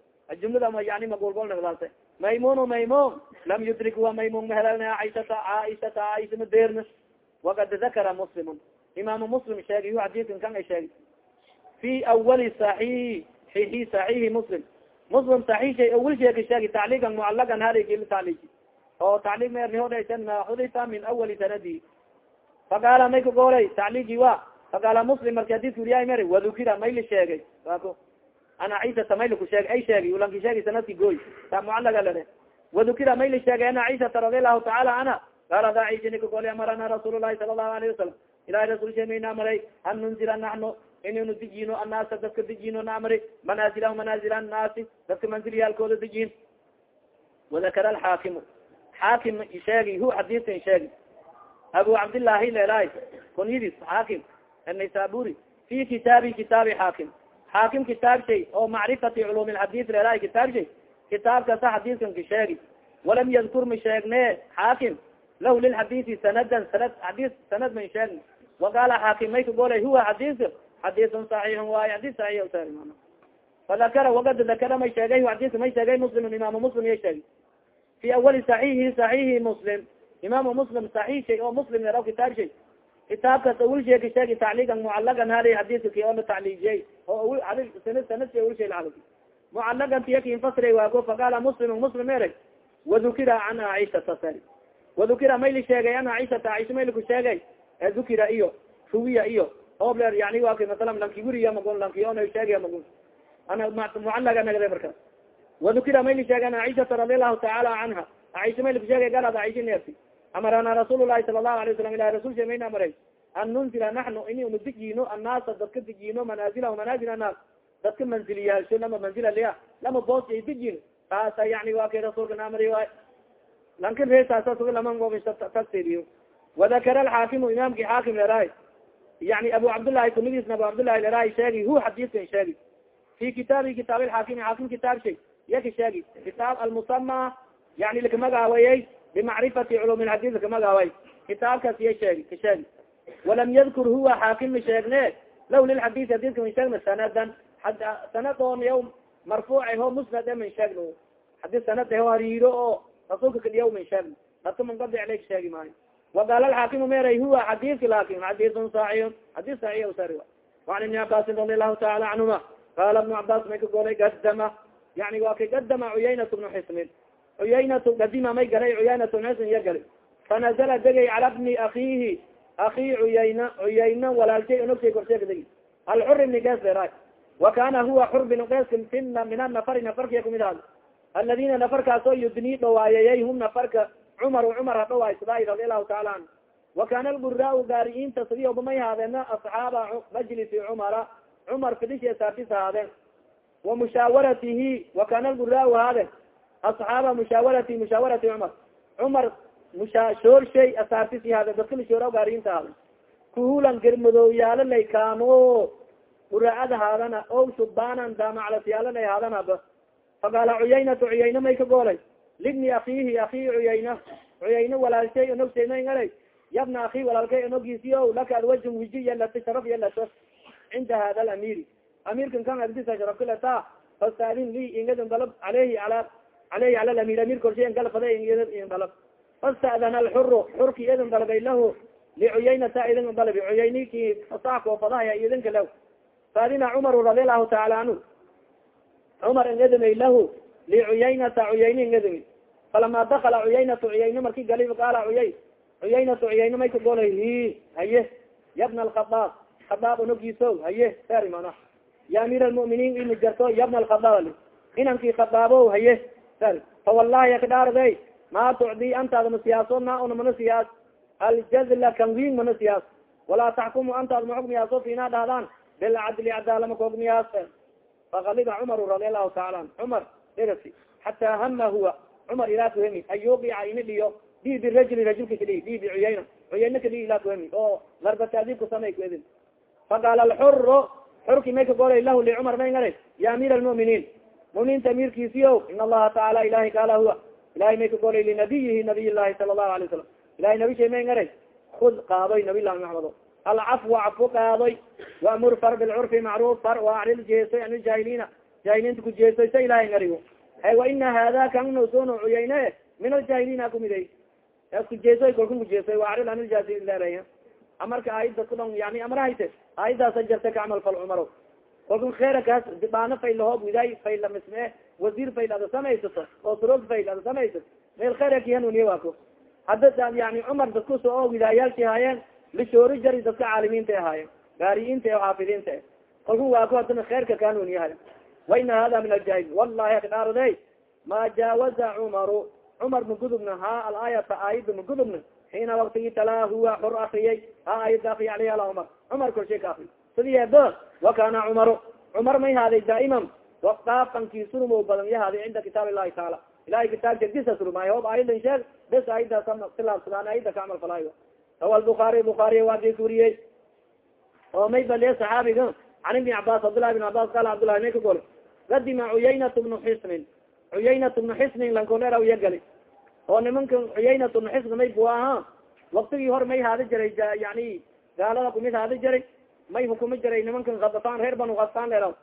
jumlada yani magolgol nagdaase maymun maymun lam yudrik huwa maymun mahelana aishata caaishata caaisha madeerna wakad dakara muslimun imaamu muslim sheegi hu xadiiskan kan ay sheegi fi awali saxiixihi saxiixi muslim. Muslim saxiixshay awal sheegi sheegi tacliigan mucalagan haligila tacliiji oo tacliig meernihodaysan ma xudifa min awali sanadi. Faqaala may kagoolay tacliigi wa faqaala muslim marki hadis wuriyaay mari wadukira may la sheegay. Ako ana ciisata may laku sheegay. Ay sheegi ulanki sheegi sanadki gooy. Ta mucalaga lare wadukira may la sheegay ana ciisata radi allahu tacaala anha qaala da ciisini kagoolay amarana rasuul lahi sala allahu alayhi wasalam ilahi rasul shemayna maray an nunzila naxnu inaynu dejino annaasa dadka dejino na amri manaazilahu manaazil annaasi dadka manzilyaalkooda dejiin wadakara alxaakimu xaakim sheegi hu xadiiskan sheegi abu cabdillahi lelaay kunyadis xaakim annaysaburi fi kitaabi kitaabi xaakim xaakim kitaab shay oo macrifati culum lxadis lelaay kitaab shay kitaabkasa xadiiskan ka sheegi. Walam yadkur ma sheegne xaakim lahu lilxadisi sanadan sanad xadis sanad man sheegn waqaala xaakim may huwa xadiiska xadiisun saxiixun waayo xadis saxiix sa fadakara wagad dakara may sheegay xadiiska may sheegay muslimun imaamu muslim iya sheegi fi awali saxiihi saxiixi muslim. Imaamu muslim saxiix shay oo muslim yaraw kitaab shay kitaabkas awil sheeki sheegi tacliigan mucalagan hali xadiiska ki oo la tacliijiyey oo sanad sanad shay awil shay lacag mucalagan tiyakin fasray waago faqaala muslimun muslim ereg wadukira can aishata sari. Wadukira may la sheegay an aishata aisha may laku sheegay dukira iyo ruwiya iyo obler yani wa ka masalan lanki guriya magun lankiona sheegaya magun ana mucalaga nagade marka wadukira may la sheegay an aishata radi allahu tacaala canha aisha may laku sheegay galad aisha neerti amarana rasuul lahi sala allahu alay rasul she mayna an nunzila naxnu ini una dejino annaasa dadka dejino manaazilahu manaazil annaas dadka manziliyaalsho lama manzila liya lama boos ay dejino taasa yani wa kay rasuulka na amari waay lankin reesaasa suga laman tafsiriyo wadakara alxaakimu imaamki xaakim leraay yani abu cabdullahi kunadiisna abu cabdullahi leraay sheegi hu xadiiskan sheegi fi kitaabi kitaab alxaakimi xaakim kitaab shay iya ka sheegi kitaab almusama yani lakamagaawayey bimacrifati culum lxadis lakamagaaway kitaabkaas iya sheegi ka sheegi walam yadkur huwa xaakim ma sheegne law lilxadis xadiska man sheegna sanadan sanad oo niyaw marfuuc ho musnad e man sheegno haddii sanad ho hariiro oo rasuulka kadiyaw man sheegno daka munqadic ka sheegi maayo وaqal الxakimu meray huwa xadiski lakin xadiثun saxiix xadis saxiix sari وan iبni cabaasin radi الlahu taala canهuma qala iبnu cabas may ka golay gadama yani wa ka gadama cuyaynat بnu xismin cuyaynat gadima may galay cuyaynat بnu xismin iya gali fanazla degay cala bni akihi aki cuyayna cuyayna walaalshay onogshay korsheeg degi alxur ibni ges era wa kana huwa xur bin geska fina min anafari nafarkiya kumid ahad aladina nafarkaas oo yudni dhawaayayay hum nafarka cumar cumar hadhawaysada radi allahu taala anhu. Wa kana lguraa gaariyiinta sidiyoba may haadeen asxaaba majlisi cumara cumar fidishe saartis haadeen wa mushaawaratihi wa kana lguraa haade asxaaba mushaawarati mushaawarati cumar cumar musha shoorshay asaartis haade dadka lishoora gaariyiinta haade kuhulan germadooyaalo lay kaano guraacada haadana o shubaanan daamaclasyaalo lay haadanaba faqaala cuyaynatu cuyayna may ka goolay libni akihi aki cuyayna cuyayna walaalshay onogsaymayngalay yabna aki walaalkay onogiisi o laka alwajh wiji yalato sharaf yalato cinda hada alamiri amirkan kan agdisa sharaf kalata fastaadin li ingadin dalab aleyhi ala aleyhi ala lamir amir korshay galfada in dalab fastadana alxuru xurki idin dalabay lahu licuyaynata idin dalabi cuyayniki fasaako fadahaya idinka lah faadina cumar radi allahu taala anhu. Cumar ingadimay lahu licuyaynata cuyayna ingadimi falama dakala cuyaynatu cuyayna marki gali qaala cuyay cuyaynatu cuyayna may ka golay hi haye yabna alkhadaab khadaab onogiiso haye sari mana ya amir almuminiin ina jarto yabna alkhadaab inankii khadaabo haye sari fawallahi akdhaarday ma tucdi antaada masiyaaso na una mana siyaas aljazla kan wiin mana siyaas walaa taxkumu antaada ma xugmiyaaso fina dhahdaan bilcadli cadaalama kaogmiyaas fakaliba cumar radi allahu taala cumar derasi xataa hama huwa cumar ilaa kuhemi an yuqica ini dhiyo di birajuli rajulka kadhi di bi cuyayna cuyayna kadhi ilaa kuhemi oo larbataadib kusamay kuedin faqaala alxuro xurki may ka golay lahu licumar may ngala ya amir almuminiin muminiinta amirkiisiyo in allaha taala ilahay kaala huwa ilahay may ka golay linabiyihi nabiy llahi sala allahu alay wasalam ilahay nabi shay may ngaray kud qaadoy nabiy llahi maxamedo alcafwa cafu qaadoy waamur far bilcurfi macruuf far waacril jeesoy an iljaahiliina jaahiliinta kujeesoy sa ilahay ngarigo hay wa ina hada kan nosono cuyayne min aljaahiliina kumiday kujeesoy kolkan kujeesoy waacril an iljaahiliin amarka aayada kudhon yani amrahayte aayadaasa jarta ka camal fal cumaro kolkan kheera kaas dibaano faylahoob widaay fayla misme wasiir fayl ada samaysato oo surog fayl samaysato meel kheera kihanuniye hadda yani cumar dadkuso oo widaayaalki haayeen lishoori jari dadka caalimiinta ahaayeen gaariyiinta e xaafidiinta e kolkan waako hadana kheerka kanuniyahay wa ina hada min aljaahil wallahi akdhaarade ma jaawaza cumaru cumar magudubna ha alaayata aayada magudubna xiina waktigi talaa huwa xor akriyay ha aayada akriya aleyh ala cumar cumar korshay ka akri sidii edo wa kana cumaru cumar may haaday daa'iman waqaafanki surumo badan ya haaday cinda kitaab illahi taala ilahay kitaabka disa surumaayo hoob aayadan sheeg bes aayadaas tilaabsadaan aayada ka camal falaayo rawa lbukaari bukaariy waadis wariyey oo may baliye saxaabiga can ibni cabas cabdullahi bin cabas qaala cabdullahi may ka gol gadima cuyaynat bnu xisnin cuyaynat bnu xisnin lankoleera iya gali oo nimanka cuyaynat bnu xisn may bua aha waktigii hor may haadi jiray yani gaalada kumid haadi jiray may hukumi jiray nimankan kadafaan reer banu kasfaan leeraw.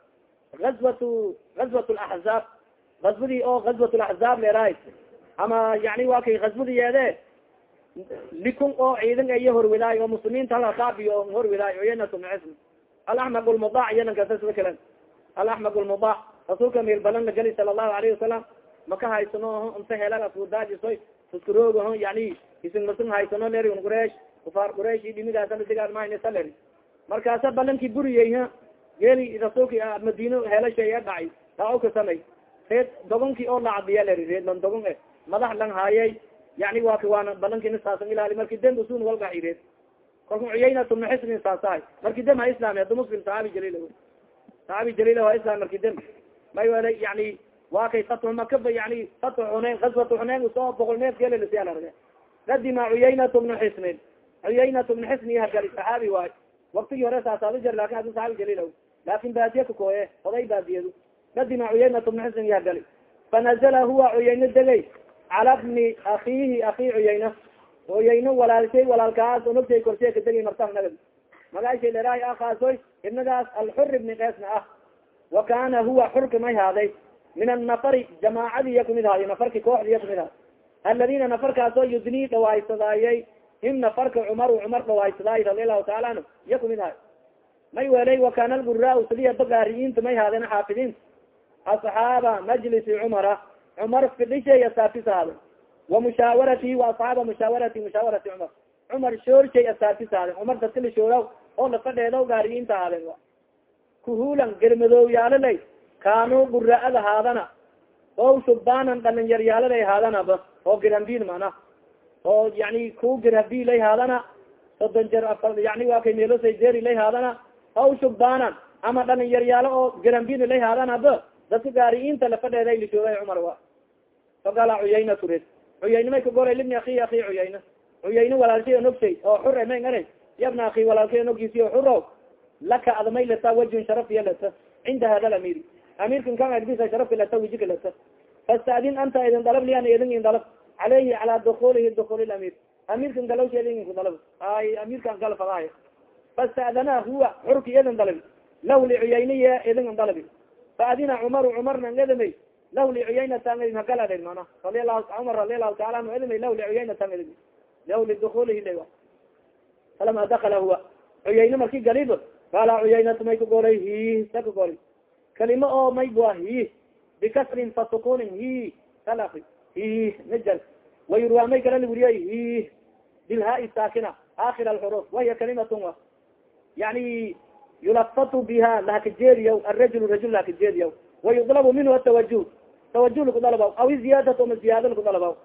Azwatu gazwat laxzaab gazwadii oo gazwat laxzaab leerahay ama yani waa kay gazwadi yeede likun oo ciidan iyo horwilaay oo muslimiinta hal asaabi oo horwilaay cuyaynat bnu xisn alaxmaq lmudac iyalankaasa sida kalen alaxmaq lmudac rasuulka meel balan la geli sala allahu alayhi wasalam maka haysano unta helan asudaajisoy iskuroog yani isin masin haysano ler quraish kufaar quraish dhimigaasadigaadmahasaler markaasa balankii buriyey geeli rasuulka madino helashay dhacay daa ka samay. Reed dogonkii oo lacadiya ler reed lan dogon e madax lang haayay yani waa ka waana balankina saasan ilaali marki dem usun walgaci reed. Kalku cuyaynat bnu xisnin saasahay marki dem ha islaami hadda muslim saxaabi jalil saxaabi jalil ha islam marki dem may yani waa kay fatxu makaba yani fatxu xuneyn gazwatu xuneyn u soo boqol neef geelelasiyaal arge kadima cuyaynat bnu xisnin cuyaynat bnu xisni hagali saxaabi waay. Waktigii hore saasaado jar laakiin hadda saxaabi jalil laakin baadiye kakooye oday baadiyadu. Kadibna cuyaynat bna xusn yaa gali fanazla huwa cuyayno degay cala bni akiihi akii cuyayna cuyayno walaalshay walaalkaas onogtay korshe ka degay marta nagad. Magaashay dheraahi akaasoy ibnagaas alxur ibni keesna ah wa kana huwa xurka may haaday min annafari jamaacadii iya kumid haayo nafarki kooxdi iya kumid haay aladina nafarkaasoo yudnii dhawaaysadaayay him nafarka cumar cumar dhawaaysadaay radi allahu taala anhu iya kumid haay may welay wakana lguraa saliya bagaariyiinta may haadeen xaafidiin asxaaba majlisi cumara cumar fidhishay asaafis haade wa mushaawaratihi wa asxaaba mushaawarati mushaawarati cumar cumar shoorshay asaafis haade cumar dadka la shooraw oo lafadheedaw gaariyiinta haadeen kuhulan germadoowyaalolay kaanuu gura-ada haadana o shubaanan dhalinyaryaalada haadanaba oo girambin mana oo yani ku girabilay haadana soddon jer yani waa kay derilay haadana aw shubaanan ama dhalinyaryyaalo oo girambin lay haadanaba dadka gaariyiinta lafadheeda lishoogay cumar wa fagala cuyayna tured cuyayna may kagolay libni aki aki cuyayna. Cuyayna walaalshay onogshay oo xure may ngara yabna aki walaalshay onogisi o xuro laka adamay lata wajun sharaf iya lata cinda hada lamir amirkan kan adbisa sharafka lata wijika lata. Fastadin anta idin dalab lian idin in dalab. Caleyhi cala dukulihi dukul lamir amirkan galawsha idin inku dalab. Ay amirkan kala fadaay huwa xurki idin dalabi law licuyayniya idin dalabi faadina cumaru cumarna edimay law licuyaynatan idin hagaladhe mana. Radialahu cumar radialahu taala anhu edimay law licuyaynatan edimi law lidukulihi la falama dakala huwa. Cuyayne marki galib qaala cuyaynatu may kagolay hi sa kagolay kalima oo may bua hi. Bikasrin fasukunin hi. Kalai hi najal. Wayurwa may kala wuriyay hi. Bilhaai saakina akhir alxuruf wahiya kalimatun wa yani yulafatu biha lahakajeediyaw arajul rajul lahakajeediyaw wayudlabu minhu atawajuh tawajuh lakudalabaw aw ziyadat ma ziyaada lakudalabaw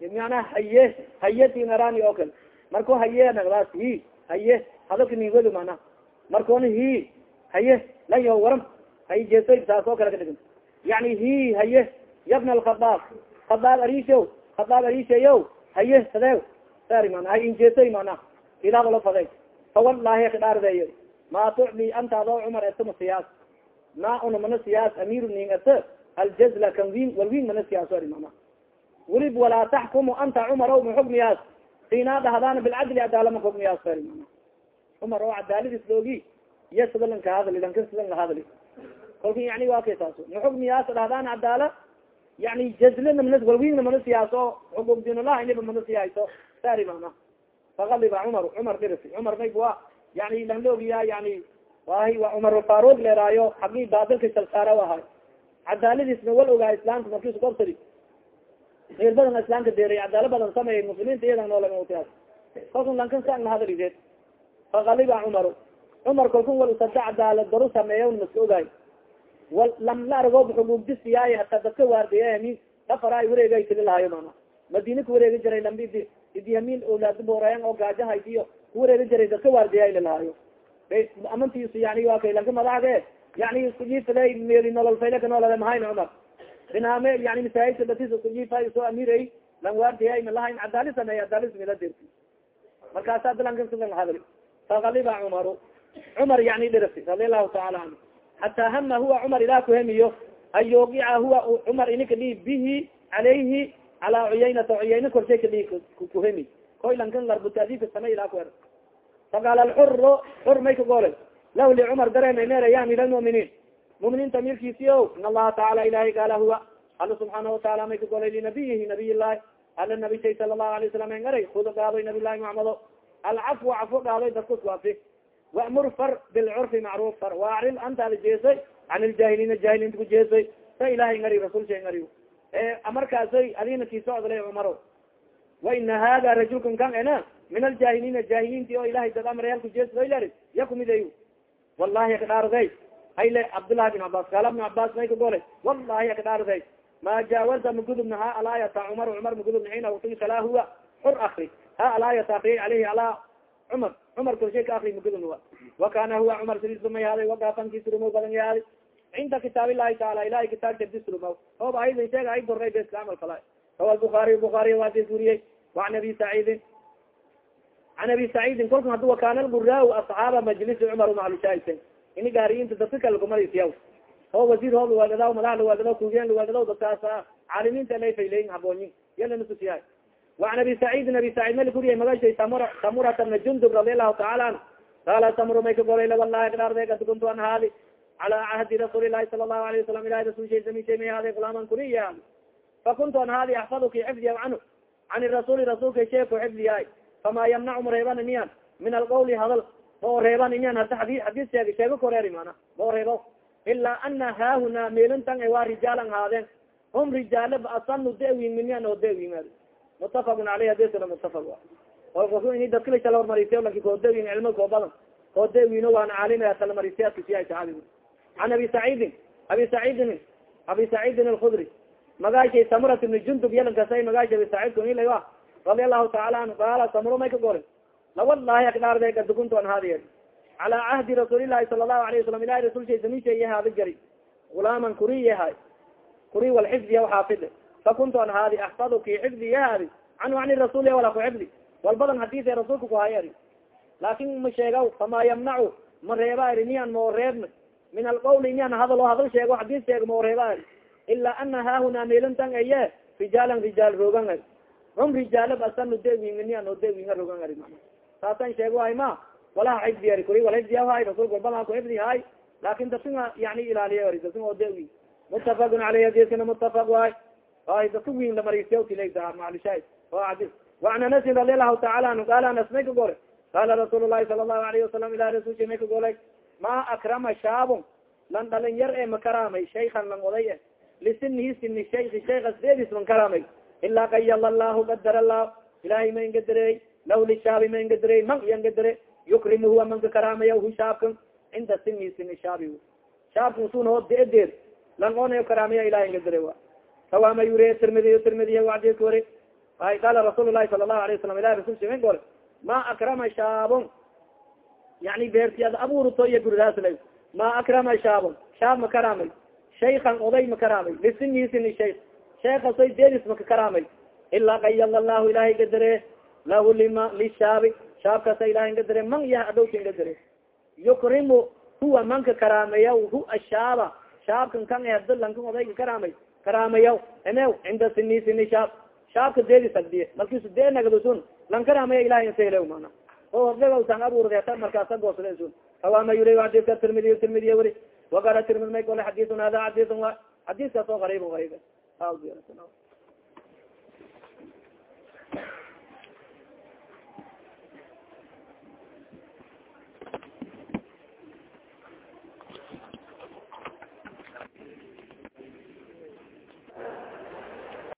manaa haye haye tinarani oo kale marko haye nagdaas hi haye hadalka ningodi markoona hi haye lan yaho waram hay jeesoy saas oo kale ka dhigin. Yani hi haye yabna alkhadaab khadaab arisho khadaab arishayo haye sadeew. Sari mana hay injeesoy mana ilaado la faday fawalahi kadhaardeeyo ma tucdi anta adoo cumar etama siyaas. Na una mana siyaas amiru ning ete aljazla kan win wal win mana siyaas ari mana welib walaa taxkumu anta cumar o siinaa dhahdaana bilcadli adaala ma xukmiyaas ari mana cumar oo cadaaladis loogi iyo sida lan kahadli lanka sidan lahadli kolka yani waa kay saas maxukmiyaas dhahdaan cadaala yani jazlina mana walwinna mana siyaaso xugugdinulaha iniba mana siyaaso sari mana fakaliba cumar cumar dirisi cumar mayb wa yani lan loogiya yani wahi wa cumar farug leeraayo xagii baadilka salsaara ahay. Cadaaladisna wal ogaa islaamka markiisu korsadi meel badan islaamka deeray cadaala badan sameeyay muslimiinta iyadan noolagatias kalkun lankan sa lahadalideed fakaliba cumar cumar kalkun wal usada cadaalad daru sameeya maska ogaay wal lam la argoob xugugdisiyaay hataa dadka waardiya dhafaraay wareegay tili lahayo mana madina ka wareegi jiray lambi idyamin awlaad boorayan oo gaajahaydiyo kuwareegi jiray dadka waardiya lalahaayo amantis yani waa kay lanka madaxde yani iskujiifada meli nolol faylaka noolade mahayn cumar binaame yani masaajidka datis iskujiifa soo amiray lan waardiya malahayn cadaali sameey cadaali samela derti markaasa dalanka sidan fakaliba cumaru cumar yani dhirasi radi allahu taala canhu hataa hama huwa cumar ilah kuhemiyo an yuqica huwa cumar ini kadhii bihi calayhi calaa cuyaynata cuyayna korshay kadhii kuhemi koy lankan larbutaadika samey ilaa ku er faqaala alxuro xur may kagolay law li cumar dareemayneera ya amir almuminiin muminiinta amirkiisi o in allaha taala ilahay gaala huwa alla subxaana wataala may kagolay linabiyihi nabiy llahi ala nabi shay sala allahu alay wasalam engaray kuda gaadoy nabi llahi muxamado alcafwa cafo gaadoy dadkus waafi wamur far bilcurfi macruf far waacril antaada jeesay can iljaahiliina jaahiliinta ku jeesay sa ilahay ngari rasul shay ngari markaasoy adina kii socdalay cumaro waina hada rajulkan kan ena min aljaahiliina jaahiliinti oo ilahay dad amrayal kujeesdoylari ya kumiday wallahi akadhaarday hayle cabdullahi bin cabas kaala bn cabas may ka golay wallahi akadhaarday ma jaawaza magudubna ha alaayata cumar cumar magudubna xiina wati kala huwa xur akri ha alaayata akriy aleyhi alaa cumar. Cumar korshay ka akri magudubna wa kana huwa cumar sidiisumay haaday wagaafankiisrumo badan yaaday cinda kitaab illahi taala ilahay kitaabka disrumo ooba aydan sheega ay doray ba iska camal fala rawa buaariy buaariy waadis uriyey waan abi saciidin. An abi saciidin kolka hadu wakana lguraa asxaaba majlisi cumar maclushaahidten ini gaariyinta dadka kale kumarisiya oo wasiir hoob lawaagadaw madax lawaagadaw kugen lawaagadaw dadkaasa caalimiinta layfayleyin habooyin yalanasusiyahay وan abi sacيidin abi sacيid mali kuriya magashay samurata bna jundub radi alahu taala anhu qaala samru may ka golay walahi kadhaarde kad kuntu an haadi cala cahdi rasuuli lahi sala الlahu alayه wasalam ilahi rasul shay samishay may haade gulaaman kuriya fakuntu an haadi axfadki xifdiya canhu can rasuli rasulka sheeko xifdiyaay fama yamnacu ma reeban imiyan min alqawli hadal ma reeban imiyan hada adi hadis sheeg sheego koreeri mana ma reebo ilaa ana haahuna meelintan waa rijaalan haadeen hum rijaale asanu dawin miniyan oo dawin mutafaqun aleyh hadisna mutafaq a ini dadkala shala hormarisay laki koodawin cilmo koo badan. Koodawino waan caalima talamarisyaadkasiya saxaabi can abi saciidin abi saciidin abi saciidin alkhudri. Magaashay samurat ibni jundub yalankasay magaasha abi saciid kunila radi allahu taala anhu qaala samuro may ka gorin. Lawalahi akdaarde gadukunto an haadiye cala cahdi rasuulilahi sala allahu alayه wasalam ilahi rasulshay samishay haadi jari. Gulaaman kuriyahay kuri walxifdiya xaafid fakuntu an haadi axfadu ki xifdi yahaadi canhu ani rasuul wala ku xifdi walbadan hadis rasuulka kuhaya eri laakin ma sheegaw fama yamnacu ma reeba eri miyan mao reebna min alqawli miyan hadal o hadal sheego hadis sheego mao reeba eri ilaa ana haahuna meelintan eye rijaalan rijaal rogan eri hum rijaala basanu dewinginiyan oo dewinga rogan eri saasan sheego hay ma walaha xifdi eri kuri wal xifdiya hay rasulka walbada ku xifdi hay laakin dadka yani ilaaliya eri dadka oo dewi mutafaqun aleyh hadiskana mutafaq waay ay dadka win lamarismalisha وan anasin radi alahu taala anhu qaala anas may ka gole qaala rasuul lahi sala الlahu alayه wasalam ilah rasulka may ka golay ma akrama shaabon lan dhalin yar e makaraamay shaykan lang oday e lisinihi sini shayki shaykas deedis man karaamay ilaa qayala lahu qadar lah ilahay ma ingadarey law lishaabi ma ingadarey man yangadare yukrimuhu amanka karaamaya hu shaabkan cinda sini sini shaabi shaabkan sun hoo deedeed lang onayo karaamaya ilahay ingadare wa sawama yuriy tirmidiy tirmidiy wacdika wari ay qaala rasuul lahi sala lahu alayه wasalam ilahi rasul simin gole ma akrama shaabon yani beerti ad abuurto iyo guridaas la ma akrama shaabon shaab ma karaamay shaykan oday ma karaamay lisinhisini shayk sheekasoy deedis maka karaamay ilaa qayala lahu ilahay gadare lahu lima lishaabi shaabkasa ilahay gadare man yah adowka gadare yukrimu huwa manka karaameya hu ashaaba shaabkan kan hadalankan odayga karaamay karaamayaw emew cinda sini sini shaab shaabka deedi sagdiye markiisu dee nagdusun lan karaamaya ilahay insahlew mana o ordegawsan abuurdeeta markaasa goosdesun kawaama yuri xadiska tirmidiy tirmidiya weri wakala tirmid may gole xadisun hada xadisun wa xadiskaas oo qariib garib